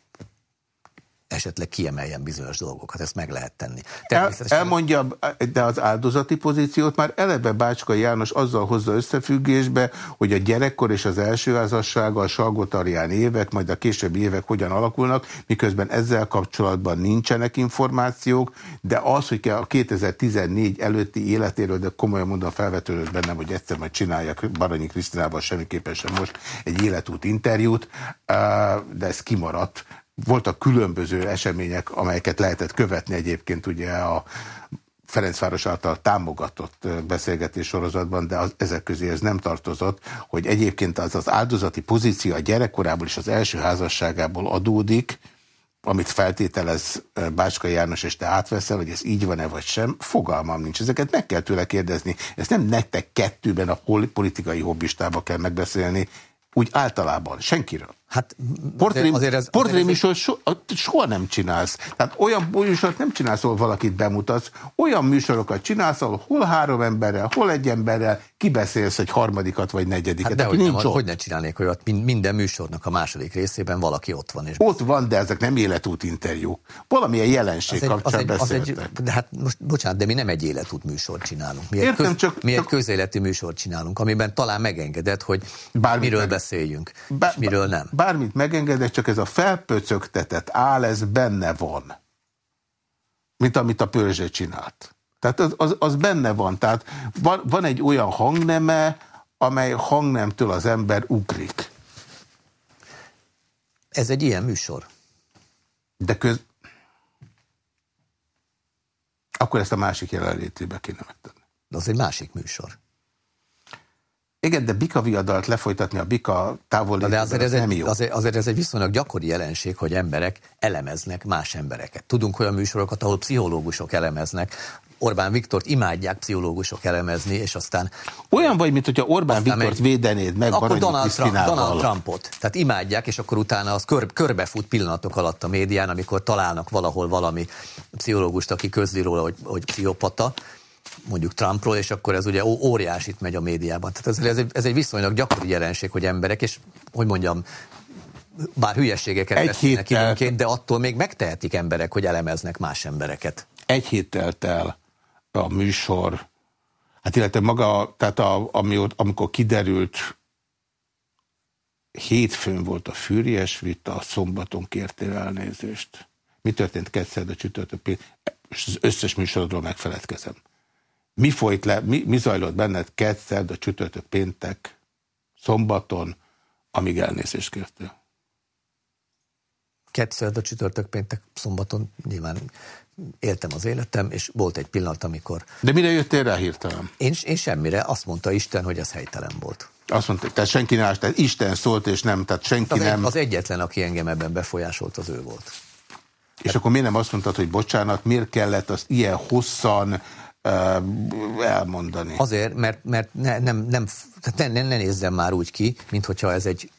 esetleg kiemeljen bizonyos dolgokat, ezt meg lehet tenni. El, elmondja, de az áldozati pozíciót már eleve Bácska János azzal hozza összefüggésbe, hogy a gyerekkor és az első házassága, a Salgotarján évek, majd a későbbi évek hogyan alakulnak, miközben ezzel kapcsolatban nincsenek információk, de az, hogy a 2014 előtti életéről, de komolyan mondom, felvetődött bennem, hogy egyszer majd csináljak Baranyi Krisztinával semmiképpen sem most egy életút interjút, de ez kimaradt voltak különböző események, amelyeket lehetett követni egyébként ugye a Ferencváros által támogatott beszélgetés sorozatban, de az, ezek közé ez nem tartozott, hogy egyébként az az áldozati pozíció a gyerekkorából és az első házasságából adódik, amit feltételez Bácska János, és te átveszel, hogy ez így van-e vagy sem, fogalmam nincs. Ezeket meg kell tőle kérdezni. Ezt nem nektek kettőben a politikai hobbistába kell megbeszélni, úgy általában, senkiről. Hát portré, azért ez, portré műsor so, soha nem csinálsz. Tehát olyan műsort nem csinálsz, ahol valakit bemutatsz. Olyan műsorokat csinálsz, ahol hol három emberrel, hol egy emberrel kibeszélsz egy harmadikat vagy negyediket. Hát de hogy, nem, hogy ne csinálnék olyat, minden műsornak a második részében valaki ott van. És ott van, de ezek nem életút interjú. Valamilyen jelenség az kapcsán egy, az egy, az egy, de hát most bocsánat, de mi nem egy életút műsort csinálunk. Mi Értem, egy, köz, csak, mi csak, egy közéleti műsort csinálunk, amiben talán megengedett, hogy miről meg, beszéljünk, bár, és miről nem. Bár, bármit megengedek, csak ez a felpöcögtetett áll, ez benne van. Mint amit a Pörzse csinált. Tehát az, az, az benne van. Tehát van, van egy olyan hangneme, amely hangnemtől az ember ugrik. Ez egy ilyen műsor. De köz... Akkor ezt a másik jelenlétébe kéne megtenni. De az egy másik műsor. Igen, de bika viadalt lefolytatni a bika távol de azért ez, nem egy, jó. Azért, azért ez egy viszonylag gyakori jelenség, hogy emberek elemeznek más embereket. Tudunk olyan műsorokat, ahol pszichológusok elemeznek, Orbán Viktort imádják pszichológusok elemezni, és aztán... Olyan vagy, mint hogyha Orbán Viktort megy, védenéd meg Akkor Donald, Trump, Donald Trumpot. Tehát imádják, és akkor utána az kör, körbefut pillanatok alatt a médián, amikor találnak valahol valami pszichológust, aki közli róla, hogy, hogy pszichopata, mondjuk Trumpról, és akkor ez ugye óriásit megy a médiában. Tehát ez, ez, egy, ez egy viszonylag gyakori jelenség, hogy emberek, és hogy mondjam, bár hülyeségeket egy beszélnek időnként, de attól még megtehetik emberek, hogy elemeznek más embereket. Egy hét telt el a műsor, hát illetve maga, tehát a, ami, amikor kiderült, hétfőn volt a fűries vita, szombaton kértél elnézést. Mi történt kettszerd a csütörtök? És az összes műsorodról megfeledkezem. Mi folyt le, mi, mi zajlott benned kétszer, a csütörtök péntek, szombaton, amíg elnézést kértél? Kétszer, a csütörtök péntek, szombaton nyilván éltem az életem, és volt egy pillanat, amikor... De mire jöttél rá hirtelen? Én, én semmire. Azt mondta Isten, hogy ez helytelen volt. Azt mondta, tehát senki nem, tehát Isten szólt, és nem, tehát senki az nem... Egy, az egyetlen, aki engem ebben befolyásolt, az ő volt. És hát... akkor miért nem azt mondtad, hogy bocsánat, miért kellett azt ilyen hosszan elmondani. Azért, mert, mert ne, nem, nem, ne, ne, ne nézzem már úgy ki, mint hogyha ez egy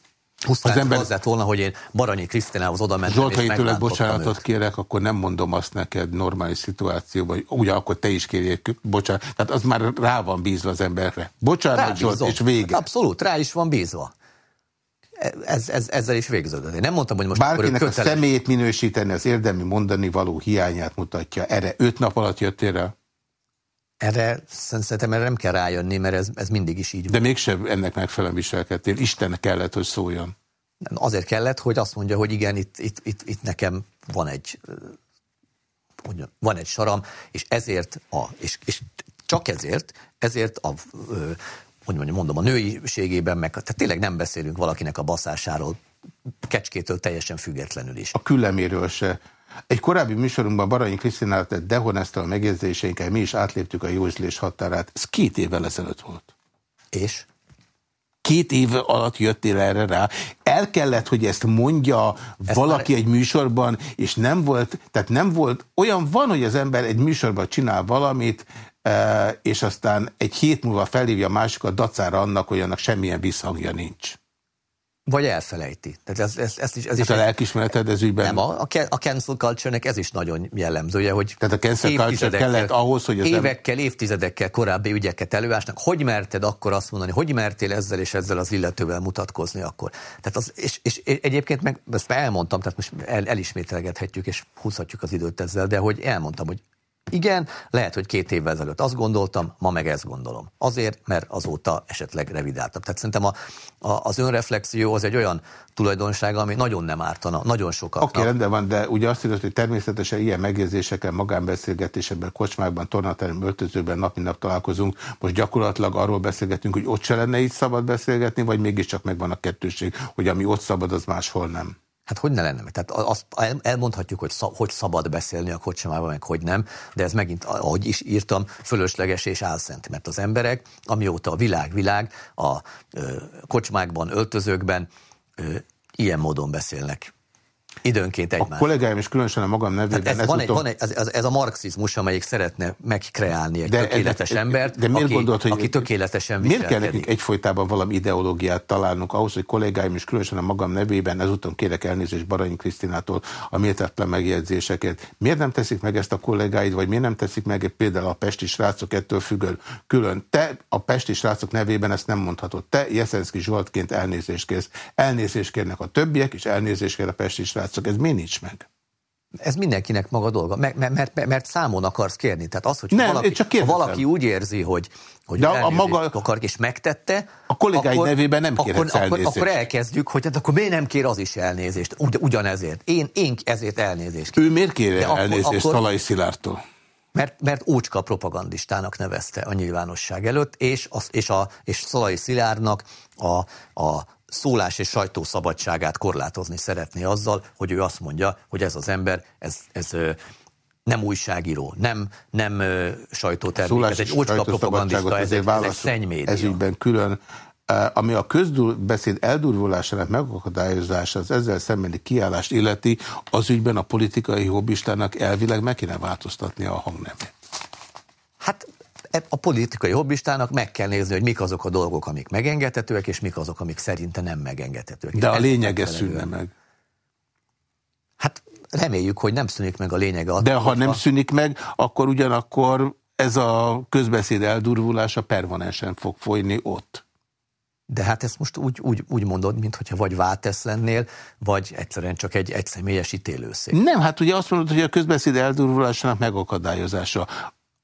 pusztán az ember... az lett volna, hogy én Baranyi Krisztinához oda mentem, Zsolt, ha én tőled bocsánatot őt. kérek, akkor nem mondom azt neked normális szituációban, hogy ugye akkor te is kérjél bocsánat. Tehát az már rá van bízva az emberre. Bocsánat, Zsolt, és vége. Abszolút, rá is van bízva. Ez, ez, ezzel is végződött. Én nem mondtam, hogy most Bárkinek a személyét minősíteni, az érdemi mondani való hiányát mutatja. Erre öt nap alatt jöttél rá? Erre szerintem erre nem kell rájönni, mert ez, ez mindig is így van. De mégsem ennek megfelelően viselkedtél. Isten kellett, hogy szóljon. Nem, azért kellett, hogy azt mondja, hogy igen, itt, itt, itt, itt nekem van egy mondjam, van egy saram, és ezért, a, és, és csak ezért, ezért a, hogy mondjam, mondom, a nőiségében, meg, tehát tényleg nem beszélünk valakinek a baszásáról, kecskétől teljesen függetlenül is. A külleméről se. Egy korábbi műsorunkban Baranyi Krisztinál tett dehonesta a megjegyzéseinkkel, mi is átléptük a józlés határát. Ez két évvel ezelőtt volt. És? Két év alatt jöttél erre rá. El kellett, hogy ezt mondja ezt valaki már... egy műsorban, és nem volt, tehát nem volt, olyan van, hogy az ember egy műsorban csinál valamit, eh, és aztán egy hét múlva felhívja a másikat dacára annak, hogy annak semmilyen visszhangja nincs. Vagy elfelejti. Tehát ez, ez, ez is, ez is a lelkismereted ez ügyben? Nem, a, a cancel culture ez is nagyon jellemzője, hogy Tehát a cancel culture kellett ahhoz, hogy... Az évekkel, évtizedekkel korábbi ügyeket előásnak. Hogy merted akkor azt mondani, hogy mertél ezzel és ezzel az illetővel mutatkozni akkor? Tehát az, és, és egyébként meg ezt elmondtam, tehát most el, elismételgethetjük és húzhatjuk az időt ezzel, de hogy elmondtam, hogy igen, lehet, hogy két évvel ezelőtt azt gondoltam, ma meg ezt gondolom. Azért, mert azóta esetleg revidáltam. Tehát szerintem a, a, az önreflexió az egy olyan tulajdonsága, ami nagyon nem ártana, nagyon sokat. Oké, okay, rendben van, de ugye azt írott, hogy természetesen ilyen megjegyzésekkel, magánbeszélgetésekben, kocsmákban, tornaterem, öltözőben nap nap találkozunk. Most gyakorlatilag arról beszélgetünk, hogy ott se lenne így szabad beszélgetni, vagy mégiscsak megvan a kettőség, hogy ami ott szabad, az máshol nem. Hát hogy ne lenne? Tehát azt elmondhatjuk, hogy, szab, hogy szabad beszélni a kocsmában, meg hogy nem, de ez megint, ahogy is írtam, fölösleges és álszent, mert az emberek, amióta a világ világ, a ö, kocsmákban, öltözőkben ö, ilyen módon beszélnek. Időnként egymás. A kollégáim is különösen a magam nevében. ez, van egy, van egy, ez, ez a marxizmus, amelyik szeretne megkreálni egy de, tökéletes de, embert, de miért aki, gondolt, hogy aki tökéletesen Miért kell nekünk egyfolytában valami ideológiát találnunk ahhoz, hogy kollégáim is különösen a magam nevében, ezúton kérek elnézést Baranyi Krisztinától a méltatlan megjegyzéseket. Miért nem teszik meg ezt a kollégáid, vagy miért nem teszik meg például a pesti srácok ettől függő külön? Te a pesti srácok nevében ezt nem mondhatod. Te Jeszenszki Zsoltként elnézést kérsz. Elnézést kérnek a többiek, és elnézést kér a pesti srácok. Ez miért nincs meg? Ez mindenkinek maga dolga, mert, mert, mert, számon akarsz kérni. Tehát az, hogy nem, valaki, csak ha valaki úgy érzi, hogy, hogy De a maga, akar, és megtette, a kollégái akkor, nevében nem kér akkor, akkor, akkor elkezdjük, hogy hát akkor miért nem kér az is elnézést, Ugy, ugyanezért. Én, én ezért elnézést kér. Ő miért kér elnézést akkor, Szalai Szilártól? Mert, mert ócska propagandistának nevezte a nyilvánosság előtt, és, az, és, a, és Szalai Szilárnak a, a szólás és sajtószabadságát korlátozni szeretné azzal, hogy ő azt mondja, hogy ez az ember, ez, ez nem újságíró, nem, nem sajtótermék, ez egy ócska propagandista, ez egy, ez egy szennymédia. Ez ügyben külön ami a közbeszéd eldurvulásának megakadályozása, az ezzel szembeni kiállást illeti, az ügyben a politikai hobbistának elvileg meg kéne változtatni a hangnemet. Hát a politikai hobbistának meg kell nézni, hogy mik azok a dolgok, amik megengedhetőek, és mik azok, amik szerinte nem megengedhetőek. De a lényege szűnne meg. Hát reméljük, hogy nem szűnik meg a lényege. De ha nem szűnik meg, akkor ugyanakkor ez a közbeszéd eldurvulása permanensen fog folyni ott. De hát ezt most úgy, úgy, úgy mondod, mintha vagy váltesz lennél, vagy egyszerűen csak egy egyszemélyes ítélőszék. Nem, hát ugye azt mondod, hogy a közbeszéd eldurvulásának megakadályozása.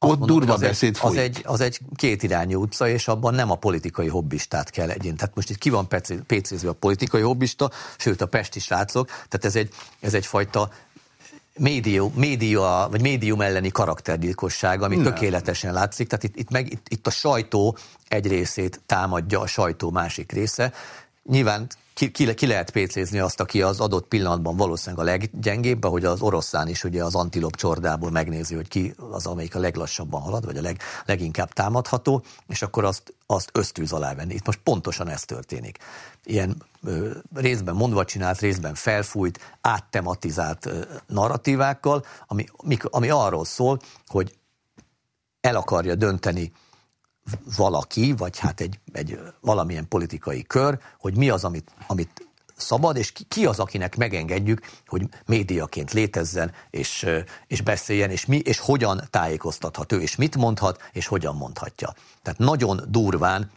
Ott mondom, durva az beszéd egy, az egy, az egy kétirányú utca, és abban nem a politikai hobbistát kell egyén. Tehát most itt ki van pécézve a politikai hobbista, sőt a pesti srácok, tehát ez egy, ez egyfajta médium, média, vagy médium elleni karaktergyilkosság, ami nem. tökéletesen látszik. Tehát itt, itt, meg, itt, itt a sajtó egy részét támadja a sajtó másik része. Nyilván ki, ki, ki lehet pécézni azt, aki az adott pillanatban valószínűleg a leggyengébb, ahogy az oroszlán is ugye az antilop csordából megnézi, hogy ki az, amelyik a leglassabban halad, vagy a leg, leginkább támadható, és akkor azt, azt ösztűz alá venni. Itt most pontosan ez történik. Ilyen ö, részben mondva csinált, részben felfújt, áttematizált ö, narratívákkal, ami, ami arról szól, hogy el akarja dönteni valaki, vagy hát egy, egy valamilyen politikai kör, hogy mi az, amit, amit szabad, és ki, az, akinek megengedjük, hogy médiaként létezzen, és, és beszéljen, és, mi, és hogyan tájékoztathat ő, és mit mondhat, és hogyan mondhatja. Tehát nagyon durván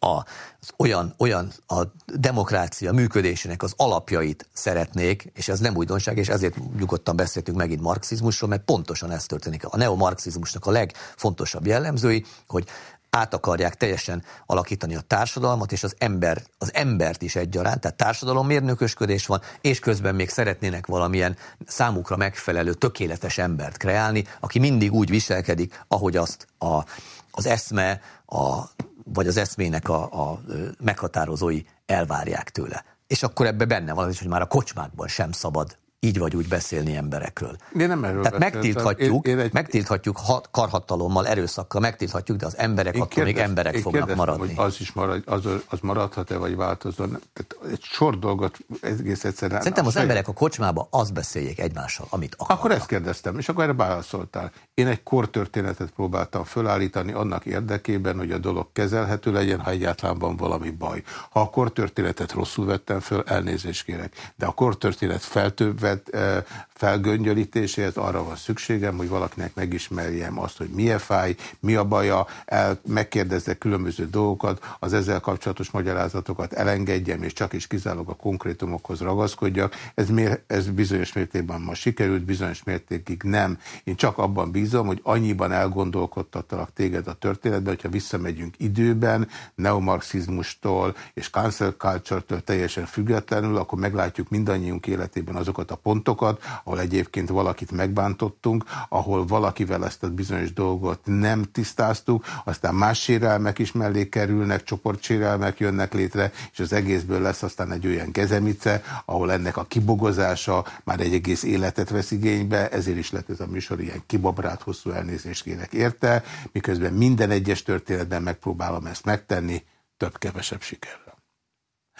a, az olyan, olyan a demokrácia működésének az alapjait szeretnék, és ez nem újdonság, és ezért nyugodtan beszéltünk megint marxizmusról, mert pontosan ez történik. A neomarxizmusnak a legfontosabb jellemzői, hogy át akarják teljesen alakítani a társadalmat, és az, ember, az embert is egyaránt, tehát társadalom mérnökösködés van, és közben még szeretnének valamilyen számukra megfelelő, tökéletes embert kreálni, aki mindig úgy viselkedik, ahogy azt a, az eszme, a vagy az eszmének a, a meghatározói elvárják tőle. És akkor ebbe benne van az is, hogy már a kocsmákban sem szabad így vagy úgy beszélni emberekről. Én nem erről Tehát megtilthatjuk, én, én egy... megtilthatjuk hat, karhatalommal, erőszakkal, megtilthatjuk, de az emberek én attól még emberek én fognak maradni. Hogy az is marad, az, az maradhat-e, vagy változon. Tehát egy sor dolgot egész egyszerűen... Szerintem az, az emberek a kocsmába azt beszéljék egymással, amit akarnak. Akkor ezt kérdeztem, és akkor erre válaszoltál. Én egy kortörténetet próbáltam fölállítani annak érdekében, hogy a dolog kezelhető legyen, ha egyáltalán van valami baj. Ha a kortörténetet rosszul vettem föl, elnézést kérek. De a kortörténet feltöbb that uh, felgöngyölítéséhez arra van szükségem, hogy valakinek megismerjem azt, hogy milyen fáj, mi a baja, el, megkérdezze különböző dolgokat, az ezzel kapcsolatos magyarázatokat elengedjem, és csak is kizárólag a konkrétumokhoz ragaszkodjak. Ez, ez bizonyos mértékben ma sikerült, bizonyos mértékig nem. Én csak abban bízom, hogy annyiban elgondolkodtattalak téged a történetben, hogyha visszamegyünk időben, neomarxizmustól és cancel culture-től teljesen függetlenül, akkor meglátjuk mindannyiunk életében azokat a pontokat, ahol egyébként valakit megbántottunk, ahol valakivel ezt a bizonyos dolgot nem tisztáztuk, aztán más sérelmek is mellé kerülnek, csoportsérelmek jönnek létre, és az egészből lesz aztán egy olyan gezemice, ahol ennek a kibogozása már egy egész életet vesz igénybe, ezért is lett ez a műsor ilyen kibabrát, hosszú elnézést kérek érte, miközben minden egyes történetben megpróbálom ezt megtenni, több-kevesebb sikerrel.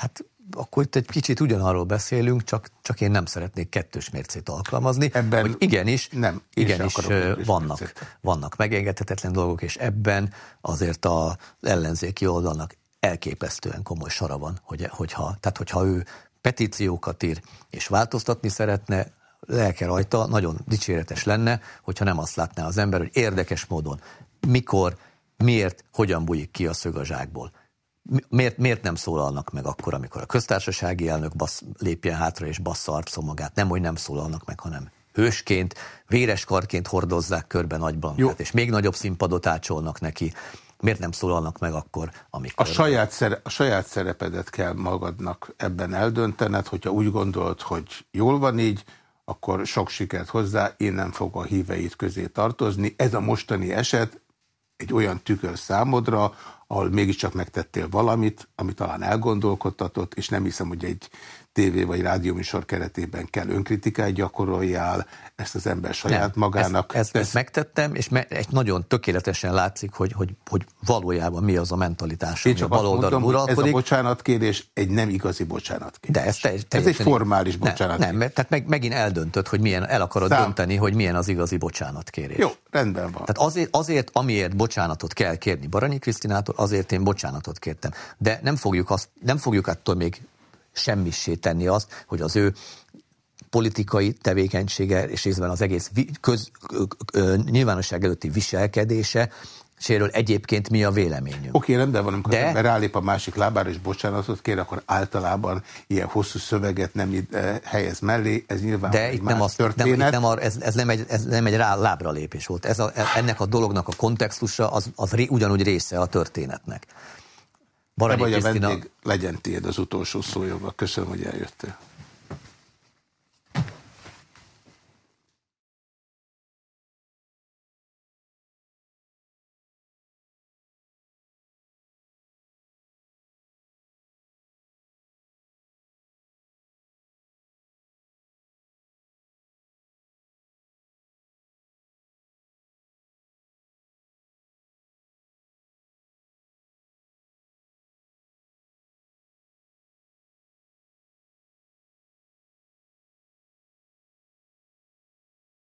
Hát akkor itt egy kicsit ugyanarról beszélünk, csak, csak én nem szeretnék kettős mércét alkalmazni. Ebben hogy igenis, nem, igenis vannak, vannak megengedhetetlen dolgok, és ebben azért az ellenzéki oldalnak elképesztően komoly sara van, hogy, hogyha, tehát hogyha ő petíciókat ír, és változtatni szeretne, lelke rajta, nagyon dicséretes lenne, hogyha nem azt látná az ember, hogy érdekes módon mikor, miért, hogyan bújik ki a szög a zsákból miért, miért nem szólalnak meg akkor, amikor a köztársasági elnök bassz, lépjen hátra és bassza arcon magát? Nem, hogy nem szólalnak meg, hanem hősként, véres karként hordozzák körbe Nagy Blankát, és még nagyobb színpadot ácsolnak neki. Miért nem szólalnak meg akkor, amikor... A saját, szere, a saját szerepedet kell magadnak ebben eldöntened, hogyha úgy gondolod, hogy jól van így, akkor sok sikert hozzá, én nem fog a híveit közé tartozni. Ez a mostani eset egy olyan tükör számodra, ahol mégiscsak megtettél valamit, ami talán elgondolkodtatott, és nem hiszem, hogy egy tévé vagy rádióműsor keretében kell önkritikát gyakoroljál, ezt az ember saját nem, magának. Ezt, ezt, ezt megtettem, és me, egy nagyon tökéletesen látszik, hogy, hogy, hogy valójában mi az a mentalitás, Én csak a baloldal uralkodik. Ez a bocsánatkérés egy nem igazi bocsánatkérés. De ez, te, ez egy formális bocsánatkérés. Nem, nem, tehát meg, megint eldöntöd, hogy milyen, el akarod Szám. dönteni, hogy milyen az igazi bocsánatkérés. Jó, rendben van. Tehát azért, azért, amiért bocsánatot kell kérni Baranyi Krisztinától, azért én bocsánatot kértem. De nem fogjuk, azt, nem fogjuk attól még semmissé tenni azt, hogy az ő politikai tevékenysége és részben az egész köz, nyilvánosság előtti viselkedése, séről egyébként mi a véleményünk. Oké, okay, rendben van, amikor De... rálép a másik lábára és bocsánatot kér, akkor általában ilyen hosszú szöveget nem helyez mellé, ez nyilván De itt nem az, történet. Nem, itt nem a, ez, ez, nem egy, ez nem egy rá, lábra lépés volt. Ez a, ennek a dolognak a kontextusa az, az ré, ugyanúgy része a történetnek. Baranyi Te vagy a vendég, legyen tiéd az utolsó szójoga. Köszönöm, hogy eljöttél.